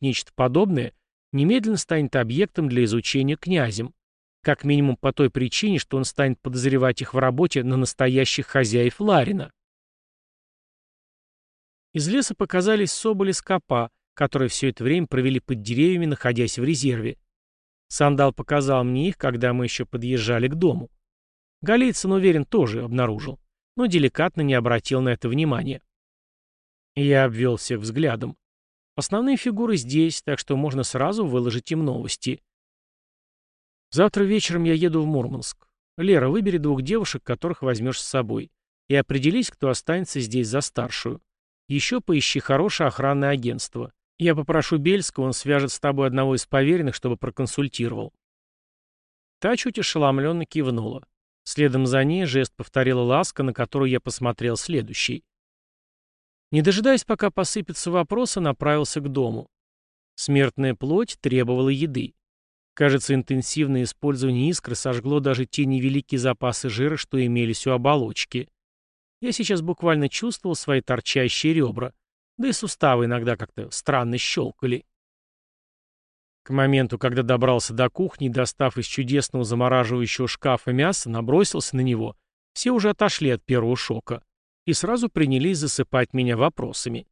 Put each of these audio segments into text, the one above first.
нечто подобное, немедленно станет объектом для изучения князем. Как минимум по той причине, что он станет подозревать их в работе на настоящих хозяев Ларина. Из леса показались соболи скопа, которые все это время провели под деревьями, находясь в резерве. Сандал показал мне их, когда мы еще подъезжали к дому. Голицын, уверен, тоже обнаружил, но деликатно не обратил на это внимания. Я обвел всех взглядом. Основные фигуры здесь, так что можно сразу выложить им новости. Завтра вечером я еду в Мурманск. Лера, выбери двух девушек, которых возьмешь с собой, и определись, кто останется здесь за старшую. Еще поищи хорошее охранное агентство. Я попрошу Бельского, он свяжет с тобой одного из поверенных, чтобы проконсультировал. Та чуть ошеломленно кивнула. Следом за ней жест повторила ласка, на которую я посмотрел следующий. Не дожидаясь, пока посыпятся вопросы, направился к дому. Смертная плоть требовала еды. Кажется, интенсивное использование искры сожгло даже те невеликие запасы жира, что имелись у оболочки. Я сейчас буквально чувствовал свои торчащие ребра, да и суставы иногда как-то странно щелкали. К моменту, когда добрался до кухни, достав из чудесного замораживающего шкафа мясо, набросился на него, все уже отошли от первого шока и сразу принялись засыпать меня вопросами.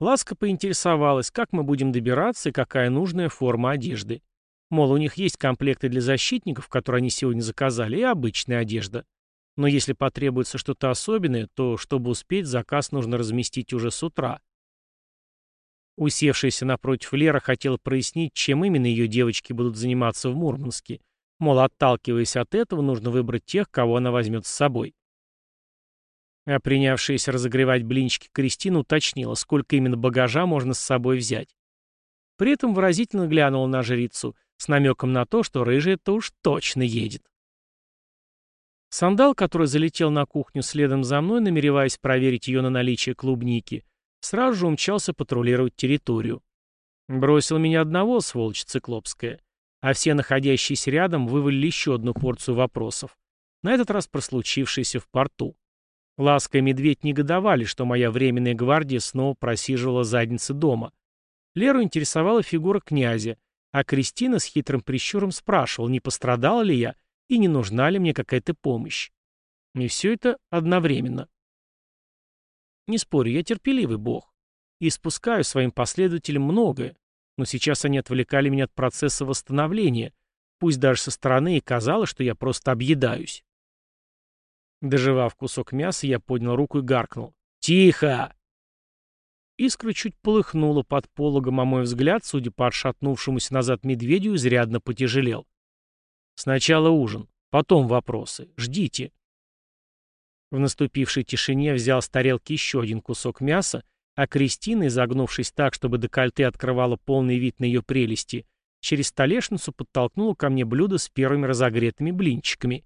Ласка поинтересовалась, как мы будем добираться и какая нужная форма одежды. Мол, у них есть комплекты для защитников, которые они сегодня заказали, и обычная одежда. Но если потребуется что-то особенное, то, чтобы успеть, заказ нужно разместить уже с утра. Усевшаяся напротив Лера хотела прояснить, чем именно ее девочки будут заниматься в Мурманске. Мол, отталкиваясь от этого, нужно выбрать тех, кого она возьмет с собой. А принявшаяся разогревать блинчики Кристина уточнила, сколько именно багажа можно с собой взять. При этом выразительно глянула на жрицу, с намеком на то, что рыжая-то уж точно едет. Сандал, который залетел на кухню следом за мной, намереваясь проверить ее на наличие клубники, сразу же умчался патрулировать территорию. Бросил меня одного, сволочь циклопская, а все находящиеся рядом вывалили еще одну порцию вопросов, на этот раз про случившееся в порту. Ласка и Медведь негодовали, что моя временная гвардия снова просиживала задницы дома. Леру интересовала фигура князя, а Кристина с хитрым прищуром спрашивала, не пострадала ли я и не нужна ли мне какая-то помощь. И все это одновременно. Не спорю, я терпеливый бог. И спускаю своим последователям многое, но сейчас они отвлекали меня от процесса восстановления, пусть даже со стороны и казалось, что я просто объедаюсь. Доживав кусок мяса, я поднял руку и гаркнул. «Тихо!» Искра чуть полыхнула под пологом, а мой взгляд, судя по отшатнувшемуся назад медведю, изрядно потяжелел. «Сначала ужин, потом вопросы. Ждите». В наступившей тишине взял с тарелки еще один кусок мяса, а Кристина, изогнувшись так, чтобы декольте открывала полный вид на ее прелести, через столешницу подтолкнула ко мне блюдо с первыми разогретыми блинчиками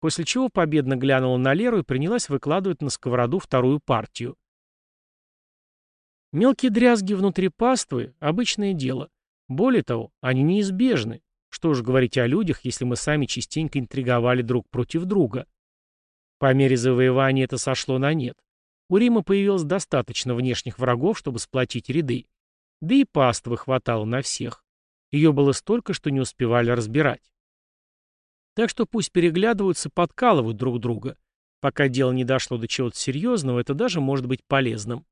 после чего победно глянула на Леру и принялась выкладывать на сковороду вторую партию. Мелкие дрязги внутри паствы – обычное дело. Более того, они неизбежны. Что уж говорить о людях, если мы сами частенько интриговали друг против друга. По мере завоевания это сошло на нет. У Рима появилось достаточно внешних врагов, чтобы сплотить ряды. Да и паствы хватало на всех. Ее было столько, что не успевали разбирать. Так что пусть переглядываются, подкалывают друг друга. Пока дело не дошло до чего-то серьезного, это даже может быть полезным.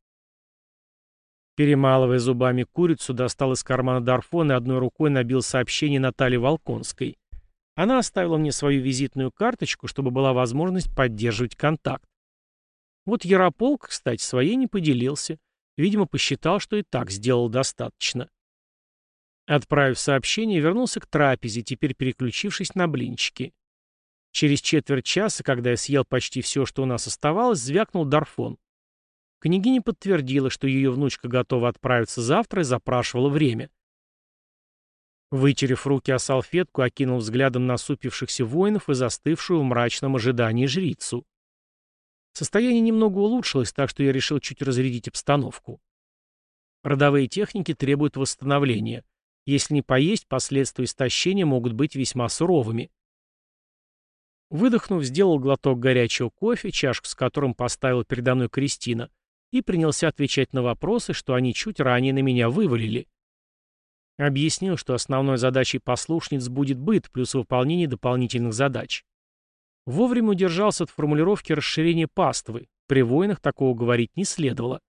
Перемалывая зубами курицу, достал из кармана Дарфон и одной рукой набил сообщение Наталье Волконской. Она оставила мне свою визитную карточку, чтобы была возможность поддерживать контакт. Вот Ярополк, кстати, своей не поделился. Видимо, посчитал, что и так сделал достаточно. Отправив сообщение, вернулся к трапезе, теперь переключившись на блинчики. Через четверть часа, когда я съел почти все, что у нас оставалось, звякнул Дарфон. Княгиня подтвердила, что ее внучка готова отправиться завтра и запрашивала время. Вытерев руки о салфетку, окинул взглядом насупившихся воинов и застывшую в мрачном ожидании жрицу. Состояние немного улучшилось, так что я решил чуть разрядить обстановку. Родовые техники требуют восстановления — если не поесть, последствия истощения могут быть весьма суровыми. Выдохнув, сделал глоток горячего кофе, чашку с которым поставила передо мной Кристина, и принялся отвечать на вопросы, что они чуть ранее на меня вывалили. Объяснил, что основной задачей послушниц будет быт плюс выполнение дополнительных задач. Вовремя удержался от формулировки расширения паствы. При войнах такого говорить не следовало.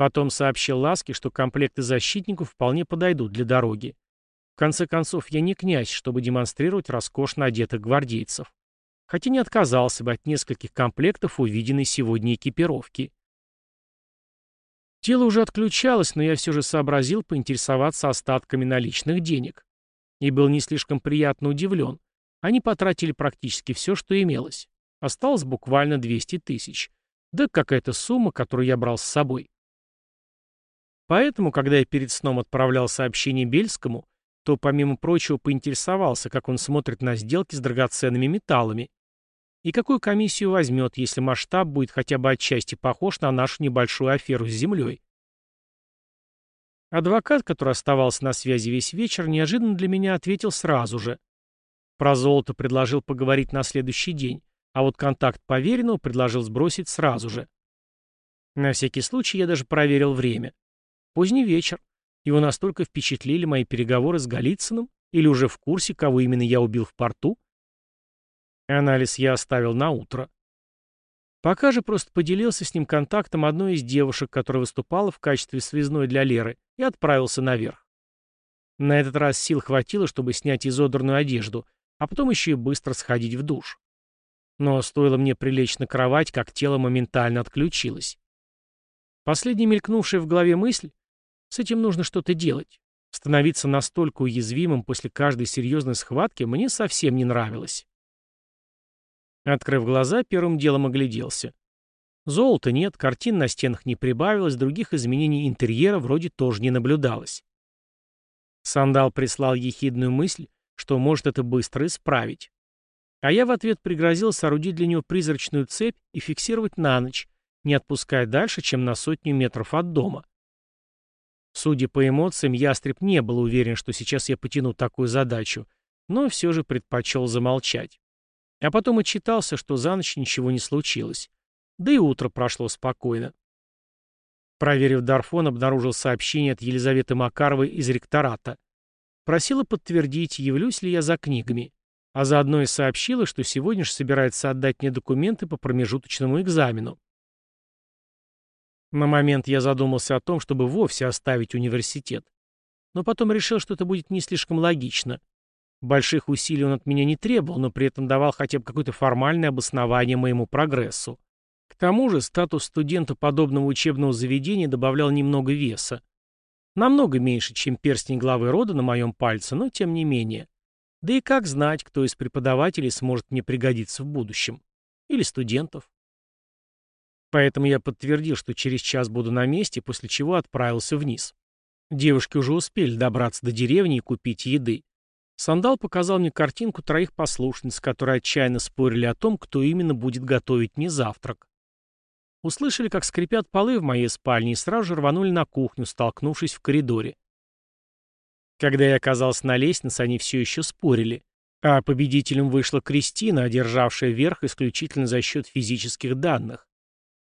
Потом сообщил Ласке, что комплекты защитников вполне подойдут для дороги. В конце концов, я не князь, чтобы демонстрировать роскошно одетых гвардейцев. Хотя не отказался бы от нескольких комплектов увиденной сегодня экипировки. Тело уже отключалось, но я все же сообразил поинтересоваться остатками наличных денег. И был не слишком приятно удивлен. Они потратили практически все, что имелось. Осталось буквально 200 тысяч. Да какая-то сумма, которую я брал с собой. Поэтому, когда я перед сном отправлял сообщение Бельскому, то, помимо прочего, поинтересовался, как он смотрит на сделки с драгоценными металлами. И какую комиссию возьмет, если масштаб будет хотя бы отчасти похож на нашу небольшую аферу с землей. Адвокат, который оставался на связи весь вечер, неожиданно для меня ответил сразу же. Про золото предложил поговорить на следующий день, а вот контакт поверенного предложил сбросить сразу же. На всякий случай я даже проверил время. Поздний вечер. Его настолько впечатлили мои переговоры с Голицыным? Или уже в курсе, кого именно я убил в порту? Анализ я оставил на утро. Пока же просто поделился с ним контактом одной из девушек, которая выступала в качестве связной для Леры, и отправился наверх. На этот раз сил хватило, чтобы снять изодранную одежду, а потом еще и быстро сходить в душ. Но стоило мне прилечь на кровать, как тело моментально отключилось. Последняя мелькнувшая в голове мысль с этим нужно что-то делать. Становиться настолько уязвимым после каждой серьезной схватки мне совсем не нравилось. Открыв глаза, первым делом огляделся. Золота нет, картин на стенах не прибавилось, других изменений интерьера вроде тоже не наблюдалось. Сандал прислал ехидную мысль, что может это быстро исправить. А я в ответ пригрозил соорудить для него призрачную цепь и фиксировать на ночь, не отпуская дальше, чем на сотню метров от дома. Судя по эмоциям, ястреб не был уверен, что сейчас я потяну такую задачу, но все же предпочел замолчать. А потом отчитался, что за ночь ничего не случилось. Да и утро прошло спокойно. Проверив Дарфон, обнаружил сообщение от Елизаветы Макаровой из ректората. Просила подтвердить, явлюсь ли я за книгами. А заодно и сообщила, что сегодня же собирается отдать мне документы по промежуточному экзамену. На момент я задумался о том, чтобы вовсе оставить университет. Но потом решил, что это будет не слишком логично. Больших усилий он от меня не требовал, но при этом давал хотя бы какое-то формальное обоснование моему прогрессу. К тому же статус студента подобного учебного заведения добавлял немного веса. Намного меньше, чем перстень главы рода на моем пальце, но тем не менее. Да и как знать, кто из преподавателей сможет мне пригодиться в будущем. Или студентов. Поэтому я подтвердил, что через час буду на месте, после чего отправился вниз. Девушки уже успели добраться до деревни и купить еды. Сандал показал мне картинку троих послушниц, которые отчаянно спорили о том, кто именно будет готовить мне завтрак. Услышали, как скрипят полы в моей спальне и сразу же рванули на кухню, столкнувшись в коридоре. Когда я оказался на лестнице, они все еще спорили. А победителем вышла Кристина, одержавшая верх исключительно за счет физических данных.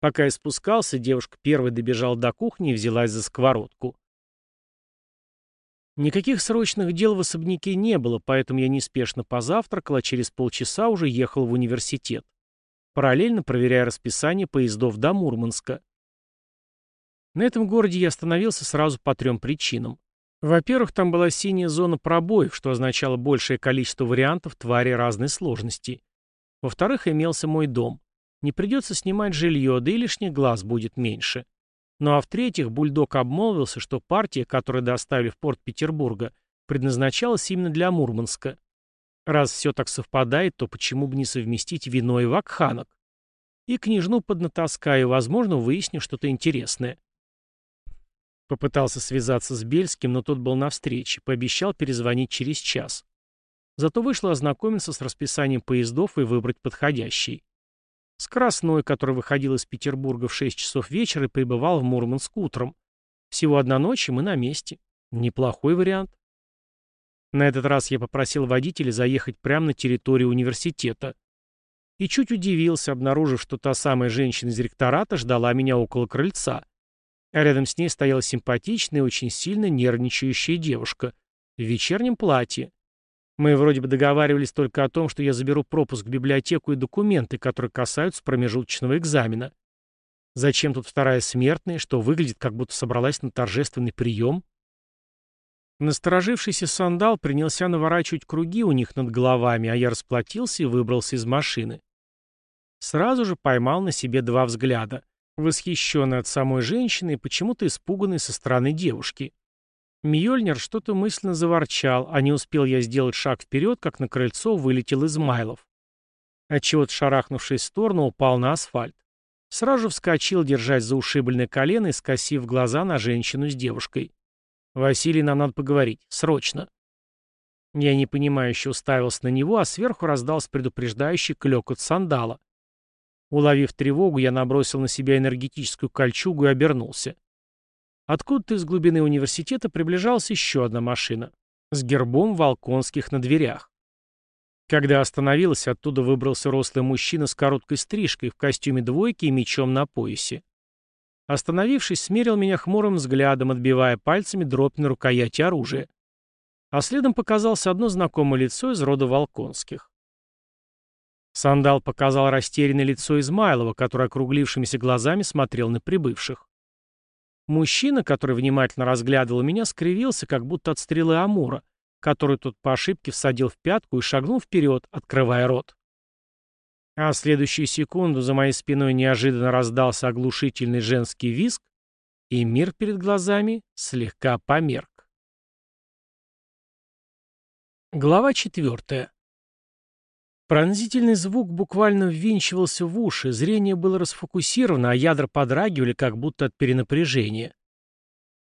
Пока я спускался, девушка первой добежала до кухни и взялась за сковородку. Никаких срочных дел в особняке не было, поэтому я неспешно позавтракал, а через полчаса уже ехал в университет, параллельно проверяя расписание поездов до Мурманска. На этом городе я остановился сразу по трем причинам. Во-первых, там была синяя зона пробоев, что означало большее количество вариантов твари разной сложности. Во-вторых, имелся мой дом. Не придется снимать жилье, да и лишних глаз будет меньше. Ну а в-третьих, Бульдог обмолвился, что партия, которую доставили в порт Петербурга, предназначалась именно для Мурманска. Раз все так совпадает, то почему бы не совместить вино и вакханок? И княжну поднатаскаю, возможно, выясню что-то интересное. Попытался связаться с Бельским, но тот был на встрече, пообещал перезвонить через час. Зато вышло ознакомиться с расписанием поездов и выбрать подходящий. Скоростной, который выходил из Петербурга в 6 часов вечера и прибывал в Мурманск утром. Всего одна ночь, и мы на месте. Неплохой вариант. На этот раз я попросил водителя заехать прямо на территорию университета. и чуть удивился, обнаружив, что та самая женщина из ректората ждала меня около крыльца. А рядом с ней стояла симпатичная и очень сильно нервничающая девушка в вечернем платье. Мы вроде бы договаривались только о том, что я заберу пропуск в библиотеку и документы, которые касаются промежуточного экзамена. Зачем тут вторая смертная, что выглядит, как будто собралась на торжественный прием? Насторожившийся сандал принялся наворачивать круги у них над головами, а я расплатился и выбрался из машины. Сразу же поймал на себе два взгляда, восхищенный от самой женщины и почему-то испуганный со стороны девушки. Мьёльнир что-то мысленно заворчал, а не успел я сделать шаг вперед, как на крыльцо вылетел Измайлов. Отчего-то шарахнувшись в сторону, упал на асфальт. Сразу вскочил, держась за ушибленное колено и скосив глаза на женщину с девушкой. «Василий, нам надо поговорить. Срочно». Я непонимающе уставился на него, а сверху раздался предупреждающий клёкот сандала. Уловив тревогу, я набросил на себя энергетическую кольчугу и обернулся. Откуда-то из глубины университета приближалась еще одна машина с гербом Волконских на дверях. Когда остановилась, оттуда выбрался рослый мужчина с короткой стрижкой в костюме двойки и мечом на поясе. Остановившись, смерил меня хмурым взглядом, отбивая пальцами дробь на рукояти оружия. А следом показалось одно знакомое лицо из рода Волконских. Сандал показал растерянное лицо Измайлова, который округлившимися глазами смотрел на прибывших. Мужчина, который внимательно разглядывал меня, скривился, как будто от стрелы Амура, который тут по ошибке всадил в пятку и шагнул вперед, открывая рот. А в следующую секунду за моей спиной неожиданно раздался оглушительный женский визг, и мир перед глазами слегка померк. Глава четвертая. Пронзительный звук буквально ввинчивался в уши, зрение было расфокусировано, а ядра подрагивали, как будто от перенапряжения.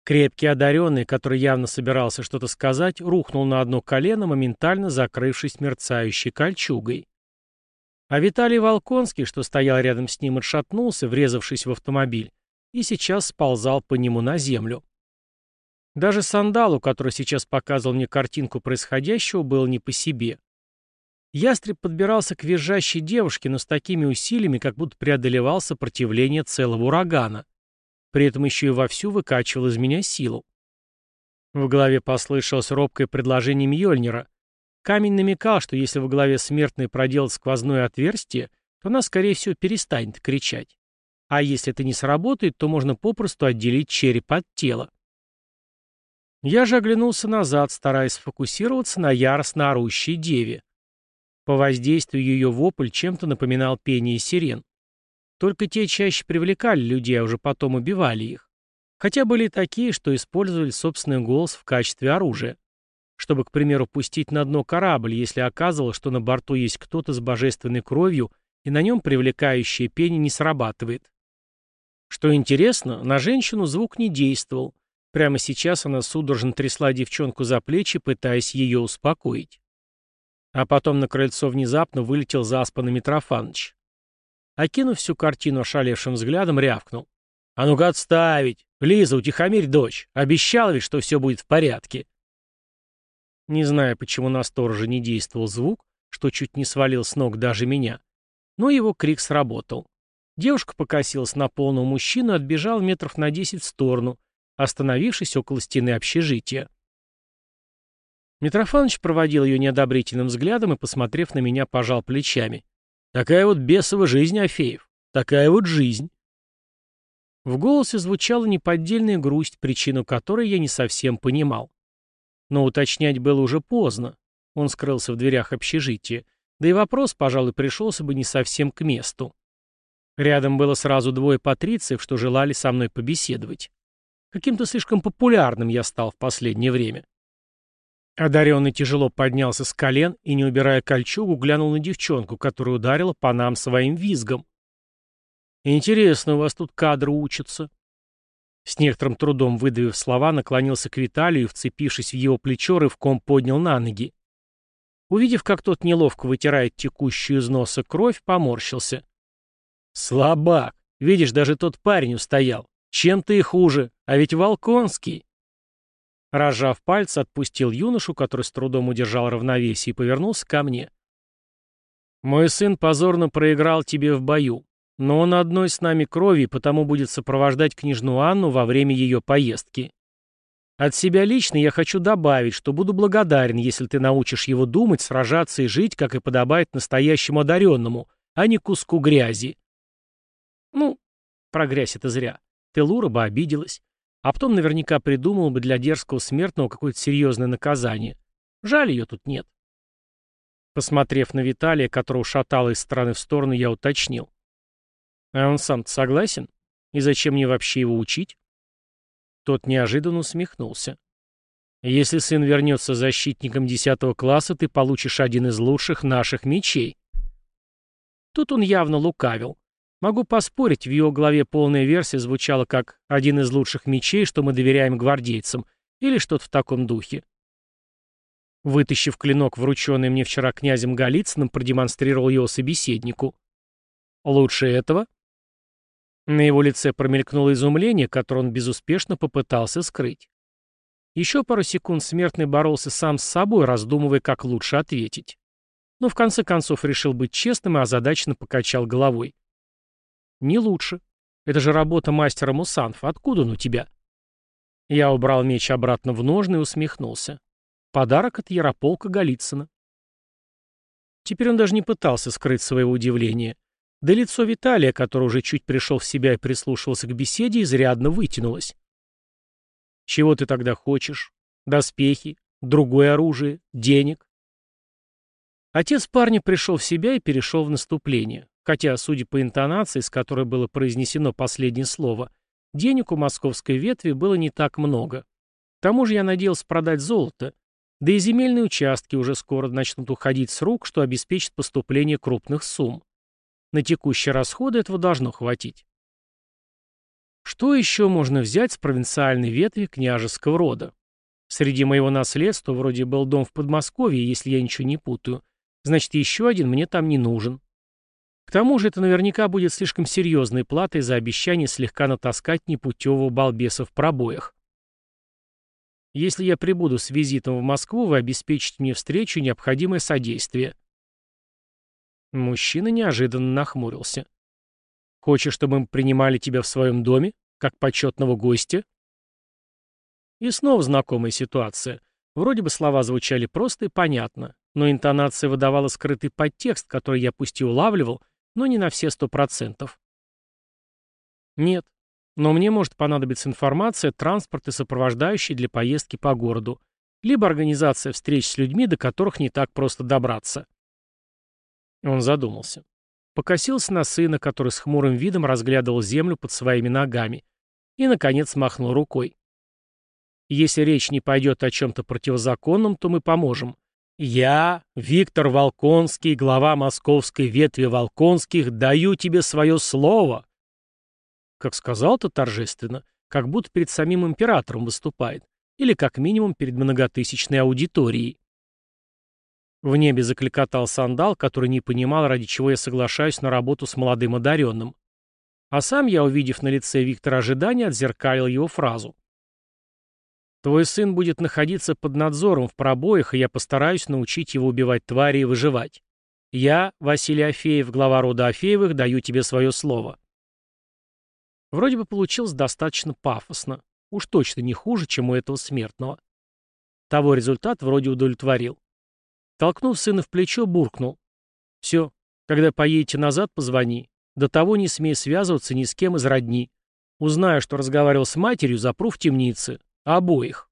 Крепкий одаренный, который явно собирался что-то сказать, рухнул на одно колено, моментально закрывшись мерцающей кольчугой. А Виталий Волконский, что стоял рядом с ним, отшатнулся, врезавшись в автомобиль, и сейчас сползал по нему на землю. Даже Сандалу, который сейчас показывал мне картинку происходящего, было не по себе. Ястреб подбирался к визжащей девушке, но с такими усилиями, как будто преодолевал сопротивление целого урагана. При этом еще и вовсю выкачивал из меня силу. В голове послышалось робкое предложение Мьёльнира. Камень намекал, что если в голове смертной проделать сквозное отверстие, то она, скорее всего, перестанет кричать. А если это не сработает, то можно попросту отделить череп от тела. Я же оглянулся назад, стараясь сфокусироваться на яростно орущей деве. По воздействию ее вопль чем-то напоминал пение сирен. Только те чаще привлекали людей, а уже потом убивали их. Хотя были такие, что использовали собственный голос в качестве оружия. Чтобы, к примеру, пустить на дно корабль, если оказывалось, что на борту есть кто-то с божественной кровью, и на нем привлекающее пение не срабатывает. Что интересно, на женщину звук не действовал. Прямо сейчас она судорожно трясла девчонку за плечи, пытаясь ее успокоить. А потом на крыльцо внезапно вылетел заспанный Митрофаныч. Окинув всю картину ошалевшим взглядом, рявкнул. «А ну-ка отставить! Лиза, утихомирь дочь! Обещал ведь, что все будет в порядке!» Не знаю, почему на стороже не действовал звук, что чуть не свалил с ног даже меня, но его крик сработал. Девушка покосилась на полного мужчину и отбежала метров на десять в сторону, остановившись около стены общежития. Митрофанович проводил ее неодобрительным взглядом и, посмотрев на меня, пожал плечами. «Такая вот бесова жизнь, Афеев. Такая вот жизнь». В голосе звучала неподдельная грусть, причину которой я не совсем понимал. Но уточнять было уже поздно. Он скрылся в дверях общежития. Да и вопрос, пожалуй, пришелся бы не совсем к месту. Рядом было сразу двое патрициев, что желали со мной побеседовать. Каким-то слишком популярным я стал в последнее время. Одаренный тяжело поднялся с колен и, не убирая кольчугу, глянул на девчонку, которая ударила по нам своим визгом. «Интересно, у вас тут кадры учатся». С некоторым трудом выдавив слова, наклонился к Виталию и, вцепившись в его плечо, рывком поднял на ноги. Увидев, как тот неловко вытирает текущую из носа кровь, поморщился. «Слабак! Видишь, даже тот парень устоял. Чем ты хуже? А ведь Волконский!» Разжав пальцы, отпустил юношу, который с трудом удержал равновесие, и повернулся ко мне. Мой сын позорно проиграл тебе в бою, но он одной с нами крови, потому будет сопровождать княжну Анну во время ее поездки. От себя лично я хочу добавить, что буду благодарен, если ты научишь его думать, сражаться и жить, как и подобает настоящему одаренному, а не куску грязи. Ну, про грязь это зря. Телура бы обиделась. А потом наверняка придумал бы для дерзкого смертного какое-то серьезное наказание. Жаль, ее тут нет. Посмотрев на Виталия, которого шатало из стороны в сторону, я уточнил. А он сам-то согласен? И зачем мне вообще его учить? Тот неожиданно усмехнулся. «Если сын вернется защитником десятого класса, ты получишь один из лучших наших мечей». Тут он явно лукавил. Могу поспорить, в его голове полная версия звучала как «один из лучших мечей, что мы доверяем гвардейцам» или что-то в таком духе. Вытащив клинок, врученный мне вчера князем Голицыным, продемонстрировал его собеседнику. «Лучше этого?» На его лице промелькнуло изумление, которое он безуспешно попытался скрыть. Еще пару секунд смертный боролся сам с собой, раздумывая, как лучше ответить. Но в конце концов решил быть честным и озадаченно покачал головой. «Не лучше. Это же работа мастера Мусанфа. Откуда он у тебя?» Я убрал меч обратно в ножны и усмехнулся. Подарок от Ярополка Голицына. Теперь он даже не пытался скрыть своего удивления. Да лицо Виталия, который уже чуть пришел в себя и прислушивался к беседе, изрядно вытянулось. «Чего ты тогда хочешь? Доспехи? Другое оружие? Денег?» Отец парня пришел в себя и перешел в наступление. Хотя, судя по интонации, с которой было произнесено последнее слово, денег у московской ветви было не так много. К тому же я надеялся продать золото, да и земельные участки уже скоро начнут уходить с рук, что обеспечит поступление крупных сумм. На текущие расходы этого должно хватить. Что еще можно взять с провинциальной ветви княжеского рода? Среди моего наследства вроде был дом в Подмосковье, если я ничего не путаю. Значит, еще один мне там не нужен. К тому же это наверняка будет слишком серьезной платой за обещание слегка натаскать непутевого балбеса в пробоях. Если я прибуду с визитом в Москву, вы обеспечите мне встречу и необходимое содействие. Мужчина неожиданно нахмурился. «Хочешь, чтобы мы принимали тебя в своем доме, как почетного гостя?» И снова знакомая ситуация. Вроде бы слова звучали просто и понятно, но интонация выдавала скрытый подтекст, который я пусть и улавливал, но не на все сто процентов. Нет, но мне может понадобиться информация, транспорт и сопровождающий для поездки по городу, либо организация встреч с людьми, до которых не так просто добраться. Он задумался. Покосился на сына, который с хмурым видом разглядывал землю под своими ногами, и, наконец, махнул рукой. «Если речь не пойдет о чем-то противозаконном, то мы поможем. Я, Виктор Волконский, глава московской ветви Волконских, даю тебе свое слово». Как сказал-то торжественно, как будто перед самим императором выступает, или как минимум перед многотысячной аудиторией. В небе закликотал сандал, который не понимал, ради чего я соглашаюсь на работу с молодым одаренным. А сам я, увидев на лице Виктора ожидания, отзеркалил его фразу. «Твой сын будет находиться под надзором в пробоях, и я постараюсь научить его убивать твари и выживать. Я, Василий Афеев, глава рода Афеевых, даю тебе свое слово». Вроде бы получилось достаточно пафосно. Уж точно не хуже, чем у этого смертного. Того результат вроде удовлетворил. Толкнув сына в плечо, буркнул. «Все, когда поедете назад, позвони. До того не смей связываться ни с кем из родни. Узнаю, что разговаривал с матерью, запру в темнице. Обоих».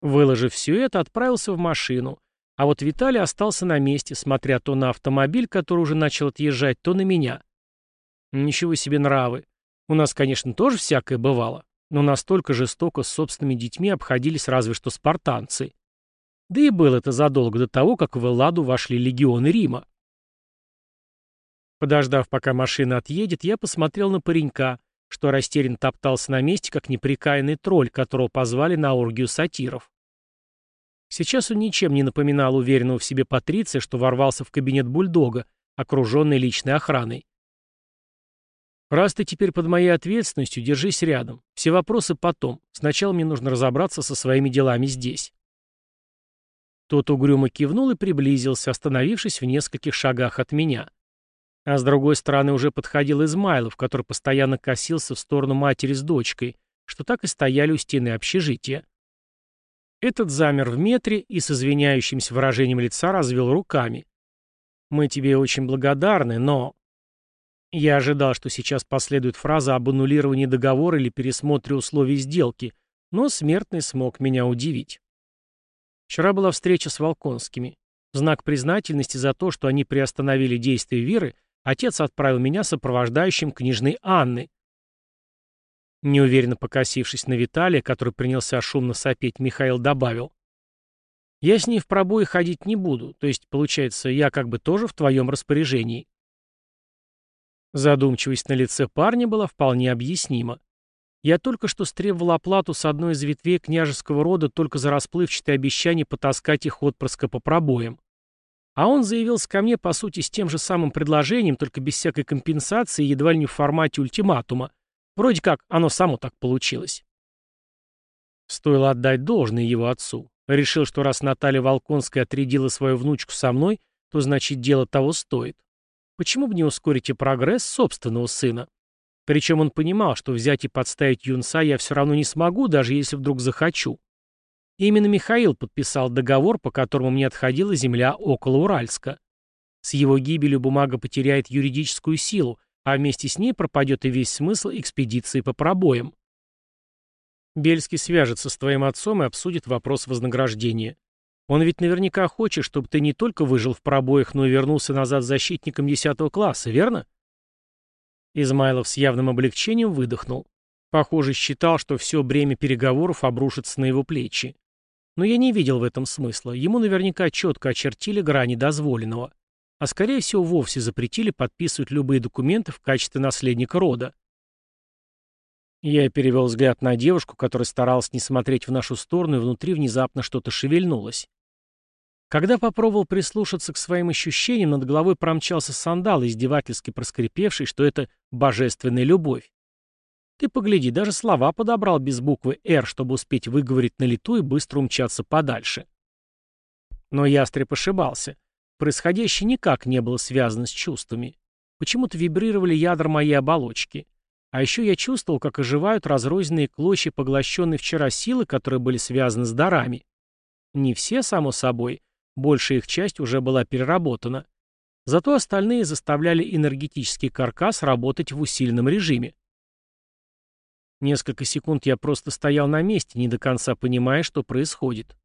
Выложив все это, отправился в машину. А вот Виталий остался на месте, смотря то на автомобиль, который уже начал отъезжать, то на меня. Ничего себе нравы. У нас, конечно, тоже всякое бывало, но настолько жестоко с собственными детьми обходились разве что спартанцы. Да и было это задолго до того, как в Элладу вошли легионы Рима. Подождав, пока машина отъедет, я посмотрел на паренька, что растерян топтался на месте, как неприкаянный тролль, которого позвали на оргию сатиров. Сейчас он ничем не напоминал уверенного в себе Патриция, что ворвался в кабинет бульдога, окруженный личной охраной. «Раз ты теперь под моей ответственностью, держись рядом. Все вопросы потом. Сначала мне нужно разобраться со своими делами здесь». Тот угрюмо кивнул и приблизился, остановившись в нескольких шагах от меня. А с другой стороны уже подходил Измайлов, который постоянно косился в сторону матери с дочкой, что так и стояли у стены общежития. Этот замер в метре и с извиняющимся выражением лица развел руками. «Мы тебе очень благодарны, но...» Я ожидал, что сейчас последует фраза об аннулировании договора или пересмотре условий сделки, но смертный смог меня удивить. Вчера была встреча с Волконскими. В знак признательности за то, что они приостановили действие Веры, отец отправил меня сопровождающим княжны Анны. Неуверенно покосившись на Виталия, который принялся шумно сопеть, Михаил добавил. «Я с ней в пробои ходить не буду, то есть, получается, я как бы тоже в твоем распоряжении». Задумчивость на лице парня была вполне объяснима. Я только что стребовал оплату с одной из ветвей княжеского рода только за расплывчатое обещание потаскать их отпрыска по пробоям. А он заявился ко мне, по сути, с тем же самым предложением, только без всякой компенсации, едва ли не в формате ультиматума. Вроде как оно само так получилось. Стоило отдать должное его отцу. Решил, что раз Наталья Волконская отрядила свою внучку со мной, то значит дело того стоит. Почему бы не ускорить и прогресс собственного сына? Причем он понимал, что взять и подставить юнца я все равно не смогу, даже если вдруг захочу. Именно Михаил подписал договор, по которому мне отходила земля около Уральска. С его гибелью бумага потеряет юридическую силу, а вместе с ней пропадет и весь смысл экспедиции по пробоям. Бельский свяжется с твоим отцом и обсудит вопрос вознаграждения. Он ведь наверняка хочет, чтобы ты не только выжил в пробоях, но и вернулся назад защитником 10 класса, верно? Измайлов с явным облегчением выдохнул. Похоже, считал, что все бремя переговоров обрушится на его плечи. Но я не видел в этом смысла. Ему наверняка четко очертили грани дозволенного. А скорее всего вовсе запретили подписывать любые документы в качестве наследника рода. Я перевел взгляд на девушку, которая старалась не смотреть в нашу сторону, и внутри внезапно что-то шевельнулось. Когда попробовал прислушаться к своим ощущениям, над головой промчался сандал, издевательски проскрипевший, что это божественная любовь. Ты погляди, даже слова подобрал без буквы «Р», чтобы успеть выговорить на лету и быстро умчаться подальше. Но ястреб ошибался. Происходящее никак не было связано с чувствами. Почему-то вибрировали ядра моей оболочки. А еще я чувствовал, как оживают разрозненные клочья поглощенной вчера силы, которые были связаны с дарами. Не все, само собой, Большая их часть уже была переработана. Зато остальные заставляли энергетический каркас работать в усиленном режиме. Несколько секунд я просто стоял на месте, не до конца понимая, что происходит.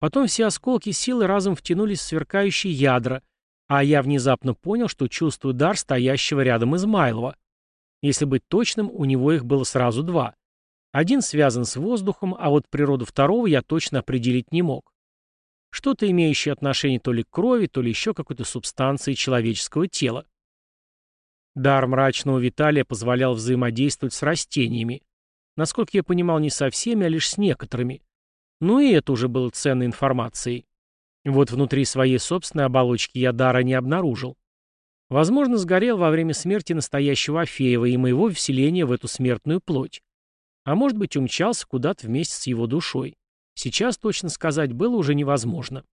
Потом все осколки силы разом втянулись в сверкающие ядра, а я внезапно понял, что чувствую дар стоящего рядом Измайлова. Если быть точным, у него их было сразу два. Один связан с воздухом, а вот природу второго я точно определить не мог. Что-то имеющее отношение то ли к крови, то ли еще какой-то субстанции человеческого тела. Дар мрачного Виталия позволял взаимодействовать с растениями. Насколько я понимал, не со всеми, а лишь с некоторыми. Ну и это уже было ценной информацией. Вот внутри своей собственной оболочки я дара не обнаружил. Возможно, сгорел во время смерти настоящего Афеева и моего вселения в эту смертную плоть. А может быть, умчался куда-то вместе с его душой. Сейчас точно сказать было уже невозможно.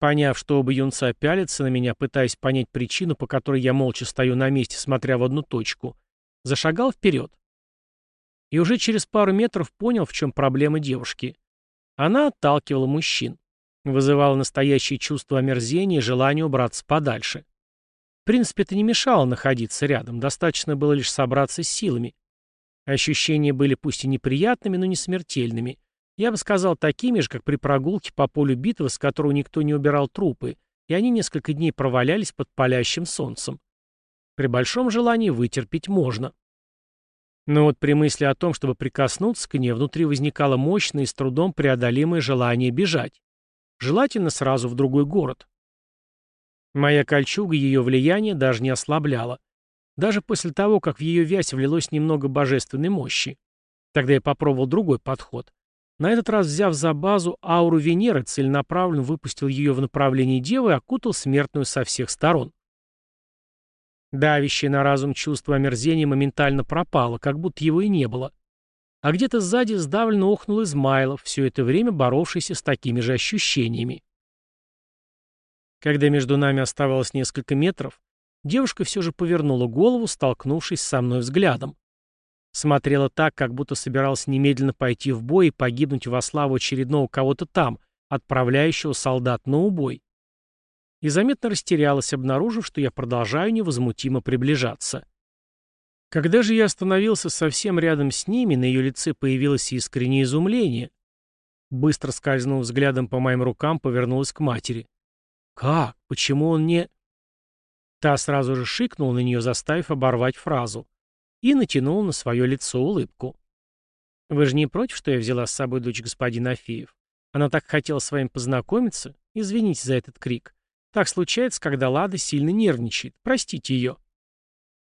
Поняв, что оба юнца пялятся на меня, пытаясь понять причину, по которой я молча стою на месте, смотря в одну точку, зашагал вперед. И уже через пару метров понял, в чем проблема девушки. Она отталкивала мужчин. Вызывала настоящее чувство омерзения и желание убраться подальше. В принципе, это не мешало находиться рядом, достаточно было лишь собраться с силами. Ощущения были пусть и неприятными, но не смертельными. Я бы сказал, такими же, как при прогулке по полю битвы, с которого никто не убирал трупы, и они несколько дней провалялись под палящим солнцем. При большом желании вытерпеть можно. Но вот при мысли о том, чтобы прикоснуться к ней, внутри возникало мощное и с трудом преодолимое желание бежать. Желательно сразу в другой город. Моя кольчуга ее влияние даже не ослабляла. Даже после того, как в ее вязь влилось немного божественной мощи. Тогда я попробовал другой подход. На этот раз, взяв за базу ауру Венеры, целенаправленно выпустил ее в направлении Девы и окутал смертную со всех сторон. Давящее на разум чувство омерзения моментально пропало, как будто его и не было. а где-то сзади сдавленно охнул Измайлов, все это время боровшийся с такими же ощущениями. Когда между нами оставалось несколько метров, девушка все же повернула голову, столкнувшись со мной взглядом. Смотрела так, как будто собиралась немедленно пойти в бой и погибнуть во славу очередного кого-то там, отправляющего солдат на убой. И заметно растерялась, обнаружив, что я продолжаю невозмутимо приближаться. Когда же я остановился совсем рядом с ними, на ее лице появилось искреннее изумление. Быстро скользнув взглядом по моим рукам, повернулась к матери. «Как? Почему он не...» Та сразу же шикнула на нее, заставив оборвать фразу и натянул на свое лицо улыбку. «Вы же не против, что я взяла с собой дочь господина Афеев? Она так хотела с вами познакомиться? Извините за этот крик. Так случается, когда Лада сильно нервничает. Простите ее».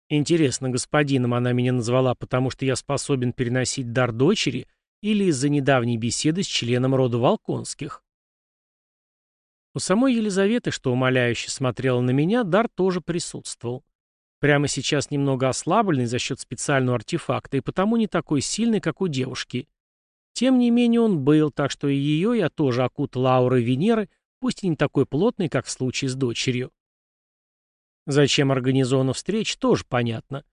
Интересно, господином она меня назвала, потому что я способен переносить дар дочери или из-за недавней беседы с членом рода Волконских? У самой Елизаветы, что умоляюще смотрела на меня, дар тоже присутствовал. Прямо сейчас немного ослабленный за счет специального артефакта и потому не такой сильный, как у девушки. Тем не менее он был, так что и ее я тоже окутал аурой Венеры, пусть и не такой плотный, как в случае с дочерью. Зачем организована встреча, тоже понятно.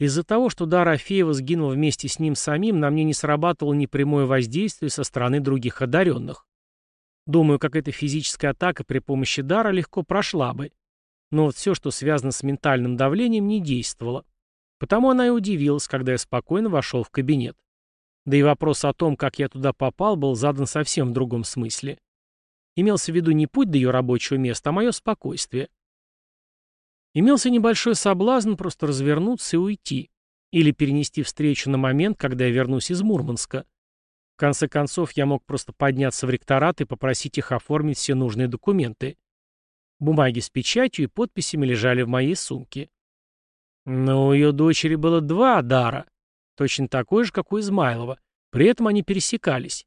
Из-за того, что дар Афеева сгинул вместе с ним самим, на мне не срабатывало непрямое воздействие со стороны других одаренных. Думаю, какая-то физическая атака при помощи дара легко прошла бы. Но вот все, что связано с ментальным давлением, не действовало. Потому она и удивилась, когда я спокойно вошел в кабинет. Да и вопрос о том, как я туда попал, был задан совсем в другом смысле. Имелся в виду не путь до ее рабочего места, а мое спокойствие. Имелся небольшой соблазн просто развернуться и уйти. Или перенести встречу на момент, когда я вернусь из Мурманска. В конце концов, я мог просто подняться в ректорат и попросить их оформить все нужные документы. Бумаги с печатью и подписями лежали в моей сумке. Но у ее дочери было два дара, точно такой же, как у Измайлова. При этом они пересекались.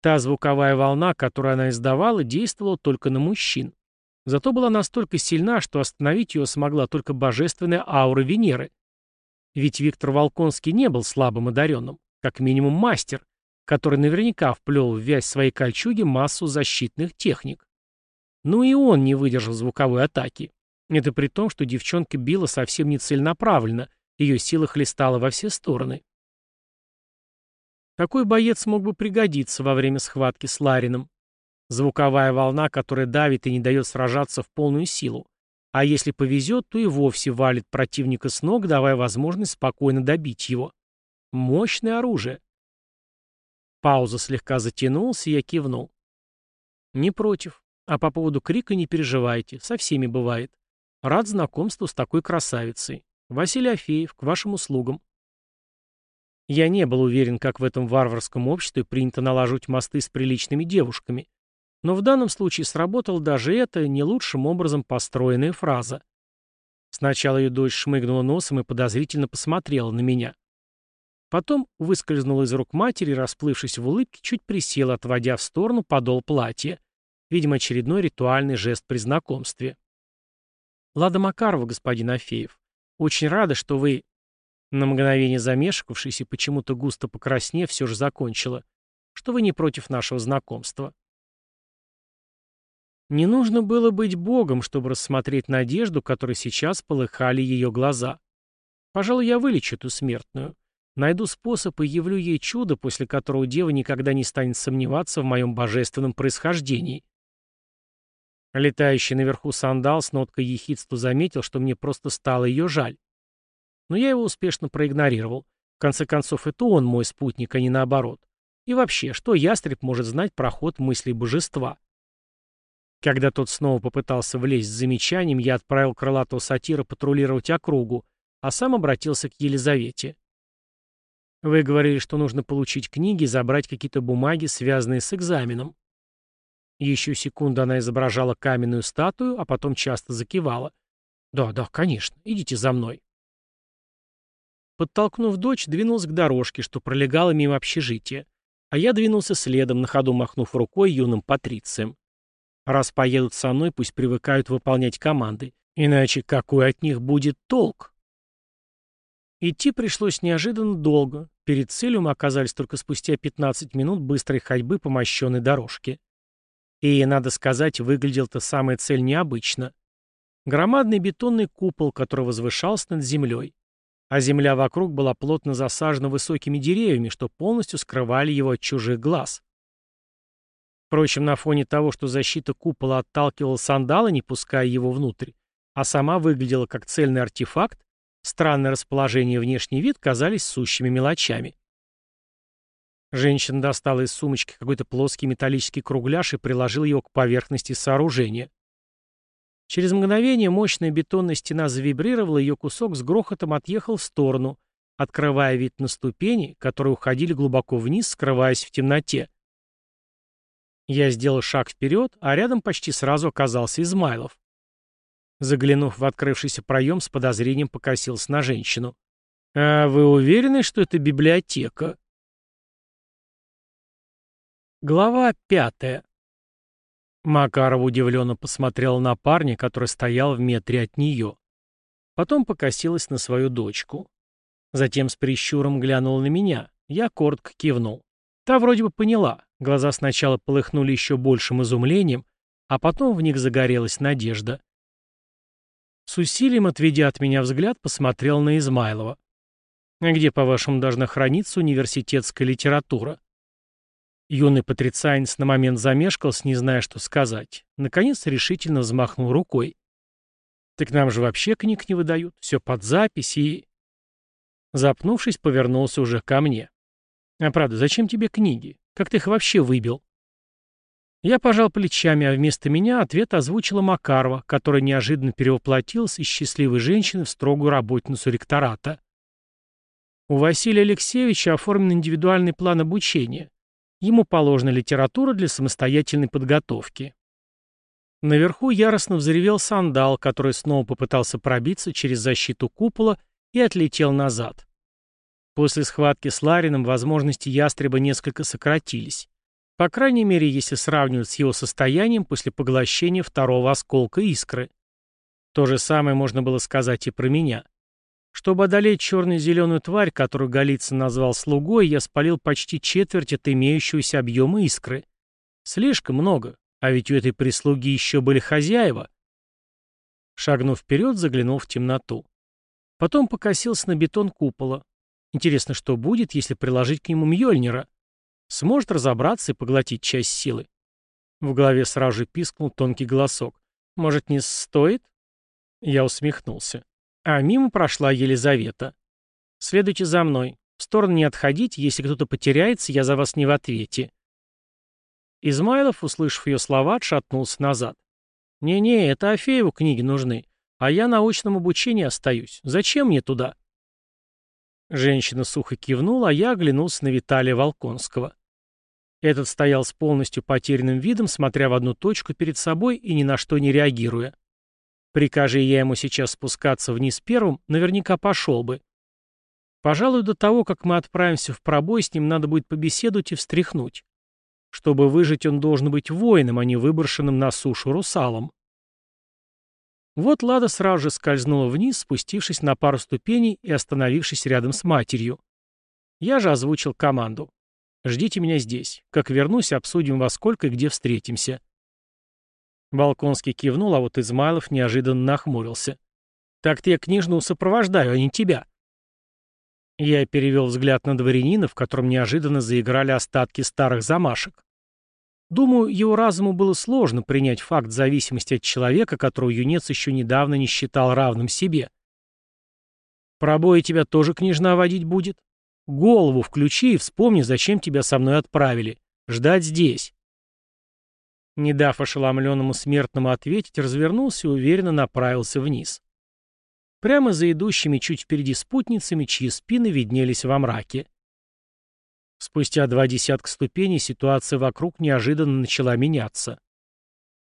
Та звуковая волна, которую она издавала, действовала только на мужчин. Зато была настолько сильна, что остановить ее смогла только божественная аура Венеры. Ведь Виктор Волконский не был слабым одаренным, как минимум мастер, который наверняка вплел в вязь своей кольчуги массу защитных техник. Ну и он не выдержал звуковой атаки. Это при том, что девчонка била совсем не целенаправленно, ее сила хлестала во все стороны. Такой боец мог бы пригодиться во время схватки с Ларином. Звуковая волна, которая давит и не дает сражаться в полную силу. А если повезет, то и вовсе валит противника с ног, давая возможность спокойно добить его. Мощное оружие. Пауза слегка затянулась, и я кивнул. Не против. А по поводу крика не переживайте, со всеми бывает. Рад знакомству с такой красавицей. Василий Афеев, к вашим услугам. Я не был уверен, как в этом варварском обществе принято налаживать мосты с приличными девушками. Но в данном случае сработала даже эта не лучшим образом построенная фраза. Сначала ее дочь шмыгнула носом и подозрительно посмотрела на меня. Потом выскользнула из рук матери, расплывшись в улыбке, чуть присела, отводя в сторону подол платья. Видимо, очередной ритуальный жест при знакомстве. «Лада Макарова, господин Афеев. Очень рада, что вы...» На мгновение замешкавшись и почему-то густо покраснев, все же закончила. «Что вы не против нашего знакомства?» Не нужно было быть богом, чтобы рассмотреть надежду, которой сейчас полыхали ее глаза. Пожалуй, я вылечу эту смертную. Найду способ и явлю ей чудо, после которого дева никогда не станет сомневаться в моем божественном происхождении. Летающий наверху сандал с ноткой ехидства заметил, что мне просто стало ее жаль. Но я его успешно проигнорировал. В конце концов, это он мой спутник, а не наоборот. И вообще, что ястреб может знать про ход мыслей божества? Когда тот снова попытался влезть с замечанием, я отправил крылатого сатира патрулировать округу, а сам обратился к Елизавете. «Вы говорили, что нужно получить книги и забрать какие-то бумаги, связанные с экзаменом. Еще секунду она изображала каменную статую, а потом часто закивала. «Да, да, конечно, идите за мной». Подтолкнув дочь, двинулся к дорожке, что пролегала мимо общежития, а я двинулся следом, на ходу махнув рукой юным патрициям. Раз поедут со мной, пусть привыкают выполнять команды, иначе какой от них будет толк? Идти пришлось неожиданно долго, перед целью мы оказались только спустя 15 минут быстрой ходьбы по мощенной дорожке. И, надо сказать, выглядел-то самая цель необычно. Громадный бетонный купол, который возвышался над землей. А земля вокруг была плотно засажена высокими деревьями, что полностью скрывали его от чужих глаз. Впрочем, на фоне того, что защита купола отталкивала сандалы, не пуская его внутрь, а сама выглядела как цельный артефакт, странное расположение и внешний вид казались сущими мелочами. Женщина достала из сумочки какой-то плоский металлический кругляш и приложила его к поверхности сооружения. Через мгновение мощная бетонная стена завибрировала, ее кусок с грохотом отъехал в сторону, открывая вид на ступени, которые уходили глубоко вниз, скрываясь в темноте. Я сделал шаг вперед, а рядом почти сразу оказался Измайлов. Заглянув в открывшийся проем, с подозрением покосился на женщину. «А вы уверены, что это библиотека?» Глава пятая. Макаров удивленно посмотрел на парня, который стоял в метре от нее. Потом покосилась на свою дочку. Затем с прищуром глянула на меня. Я коротко кивнул. Та вроде бы поняла. Глаза сначала полыхнули еще большим изумлением, а потом в них загорелась надежда. С усилием, отведя от меня взгляд, посмотрел на Измайлова. «А где, по-вашему, должна храниться университетская литература?» Юный патрицианец на момент замешкался, не зная, что сказать. Наконец решительно взмахнул рукой. «Так нам же вообще книг не выдают. Все под запись и...» Запнувшись, повернулся уже ко мне. «А правда, зачем тебе книги? Как ты их вообще выбил?» Я пожал плечами, а вместо меня ответ озвучила Макарова, которая неожиданно перевоплотилась из счастливой женщины в строгую работницу ректората. У Василия Алексеевича оформлен индивидуальный план обучения. Ему положена литература для самостоятельной подготовки. Наверху яростно взревел сандал, который снова попытался пробиться через защиту купола и отлетел назад. После схватки с Ларином возможности ястреба несколько сократились. По крайней мере, если сравнивать с его состоянием после поглощения второго осколка искры. То же самое можно было сказать и про меня. Чтобы одолеть черно-зеленую тварь, которую Голицын назвал слугой, я спалил почти четверть от имеющегося объема искры. Слишком много, а ведь у этой прислуги еще были хозяева. Шагнув вперед, заглянул в темноту. Потом покосился на бетон купола. Интересно, что будет, если приложить к нему Мьёльнира? Сможет разобраться и поглотить часть силы? В голове сразу же пискнул тонкий голосок. «Может, не стоит?» Я усмехнулся. А мимо прошла Елизавета. «Следуйте за мной. В сторону не отходите, если кто-то потеряется, я за вас не в ответе». Измайлов, услышав ее слова, отшатнулся назад. «Не-не, это Афееву книги нужны, а я научном обучении остаюсь. Зачем мне туда?» Женщина сухо кивнула, а я оглянулся на Виталия Волконского. Этот стоял с полностью потерянным видом, смотря в одну точку перед собой и ни на что не реагируя. Прикажи я ему сейчас спускаться вниз первым, наверняка пошел бы. Пожалуй, до того, как мы отправимся в пробой, с ним надо будет побеседовать и встряхнуть. Чтобы выжить, он должен быть воином, а не выброшенным на сушу русалом. Вот Лада сразу же скользнула вниз, спустившись на пару ступеней и остановившись рядом с матерью. Я же озвучил команду. «Ждите меня здесь. Как вернусь, обсудим во сколько и где встретимся». Балконский кивнул, а вот Измайлов неожиданно нахмурился. «Так-то я книжную сопровождаю, а не тебя». Я перевел взгляд на дворянина, в котором неожиданно заиграли остатки старых замашек. Думаю, его разуму было сложно принять факт зависимости от человека, которого юнец еще недавно не считал равным себе. «Пробои тебя тоже княжна водить будет? Голову включи и вспомни, зачем тебя со мной отправили. Ждать здесь». Не дав ошеломленному смертному ответить, развернулся и уверенно направился вниз. Прямо за идущими чуть впереди спутницами, чьи спины виднелись во мраке. Спустя два десятка ступеней ситуация вокруг неожиданно начала меняться.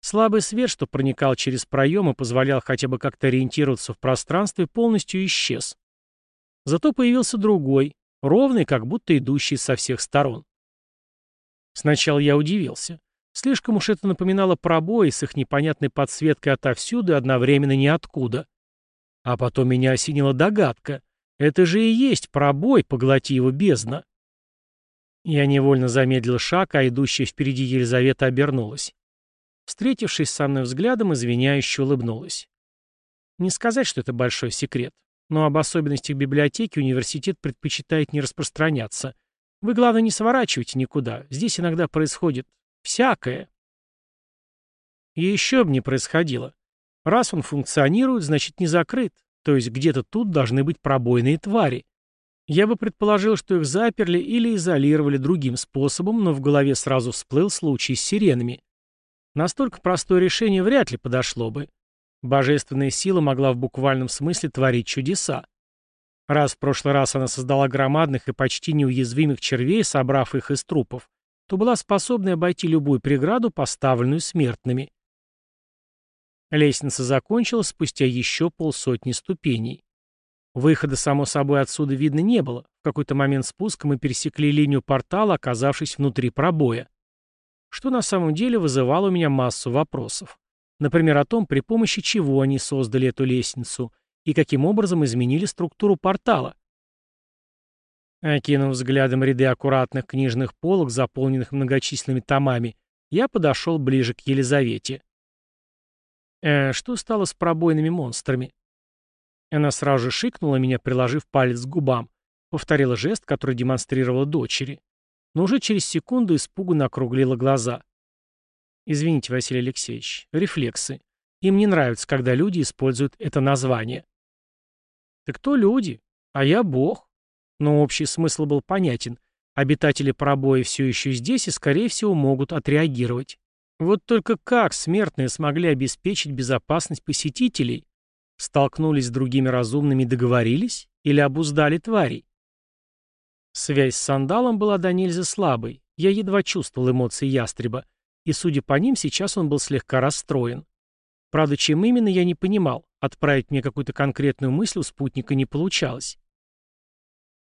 Слабый свет, что проникал через проем и позволял хотя бы как-то ориентироваться в пространстве, полностью исчез. Зато появился другой, ровный, как будто идущий со всех сторон. Сначала я удивился. Слишком уж это напоминало пробои с их непонятной подсветкой отовсюду и одновременно ниоткуда. А потом меня осенила догадка. Это же и есть пробой, поглоти его бездна. Я невольно замедлил шаг, а идущая впереди Елизавета обернулась. Встретившись со мной взглядом, извиняюще улыбнулась. Не сказать, что это большой секрет, но об особенностях библиотеки университет предпочитает не распространяться. Вы, главное, не сворачивайте никуда. Здесь иногда происходит всякое. И еще бы не происходило. Раз он функционирует, значит не закрыт, то есть где-то тут должны быть пробойные твари. Я бы предположил, что их заперли или изолировали другим способом, но в голове сразу всплыл случай с сиренами. Настолько простое решение вряд ли подошло бы. Божественная сила могла в буквальном смысле творить чудеса. Раз в прошлый раз она создала громадных и почти неуязвимых червей, собрав их из трупов, то была способна обойти любую преграду, поставленную смертными. Лестница закончилась спустя еще полсотни ступеней. Выхода, само собой, отсюда видно не было. В какой-то момент спуска мы пересекли линию портала, оказавшись внутри пробоя. Что на самом деле вызывало у меня массу вопросов. Например, о том, при помощи чего они создали эту лестницу и каким образом изменили структуру портала. Окинув взглядом ряды аккуратных книжных полок, заполненных многочисленными томами, я подошел ближе к Елизавете. «Э, что стало с пробойными монстрами?» Она сразу же шикнула меня, приложив палец к губам, повторила жест, который демонстрировала дочери, но уже через секунду испуганно округлила глаза. Извините, Василий Алексеевич, рефлексы. Им не нравится, когда люди используют это название. Так кто люди? А я бог. Но общий смысл был понятен. Обитатели пробоя все еще здесь и, скорее всего, могут отреагировать. Вот только как смертные смогли обеспечить безопасность посетителей? Столкнулись с другими разумными договорились? Или обуздали тварей? Связь с сандалом была до нельзя слабой. Я едва чувствовал эмоции ястреба и, судя по ним, сейчас он был слегка расстроен. Правда, чем именно, я не понимал. Отправить мне какую-то конкретную мысль у спутника не получалось.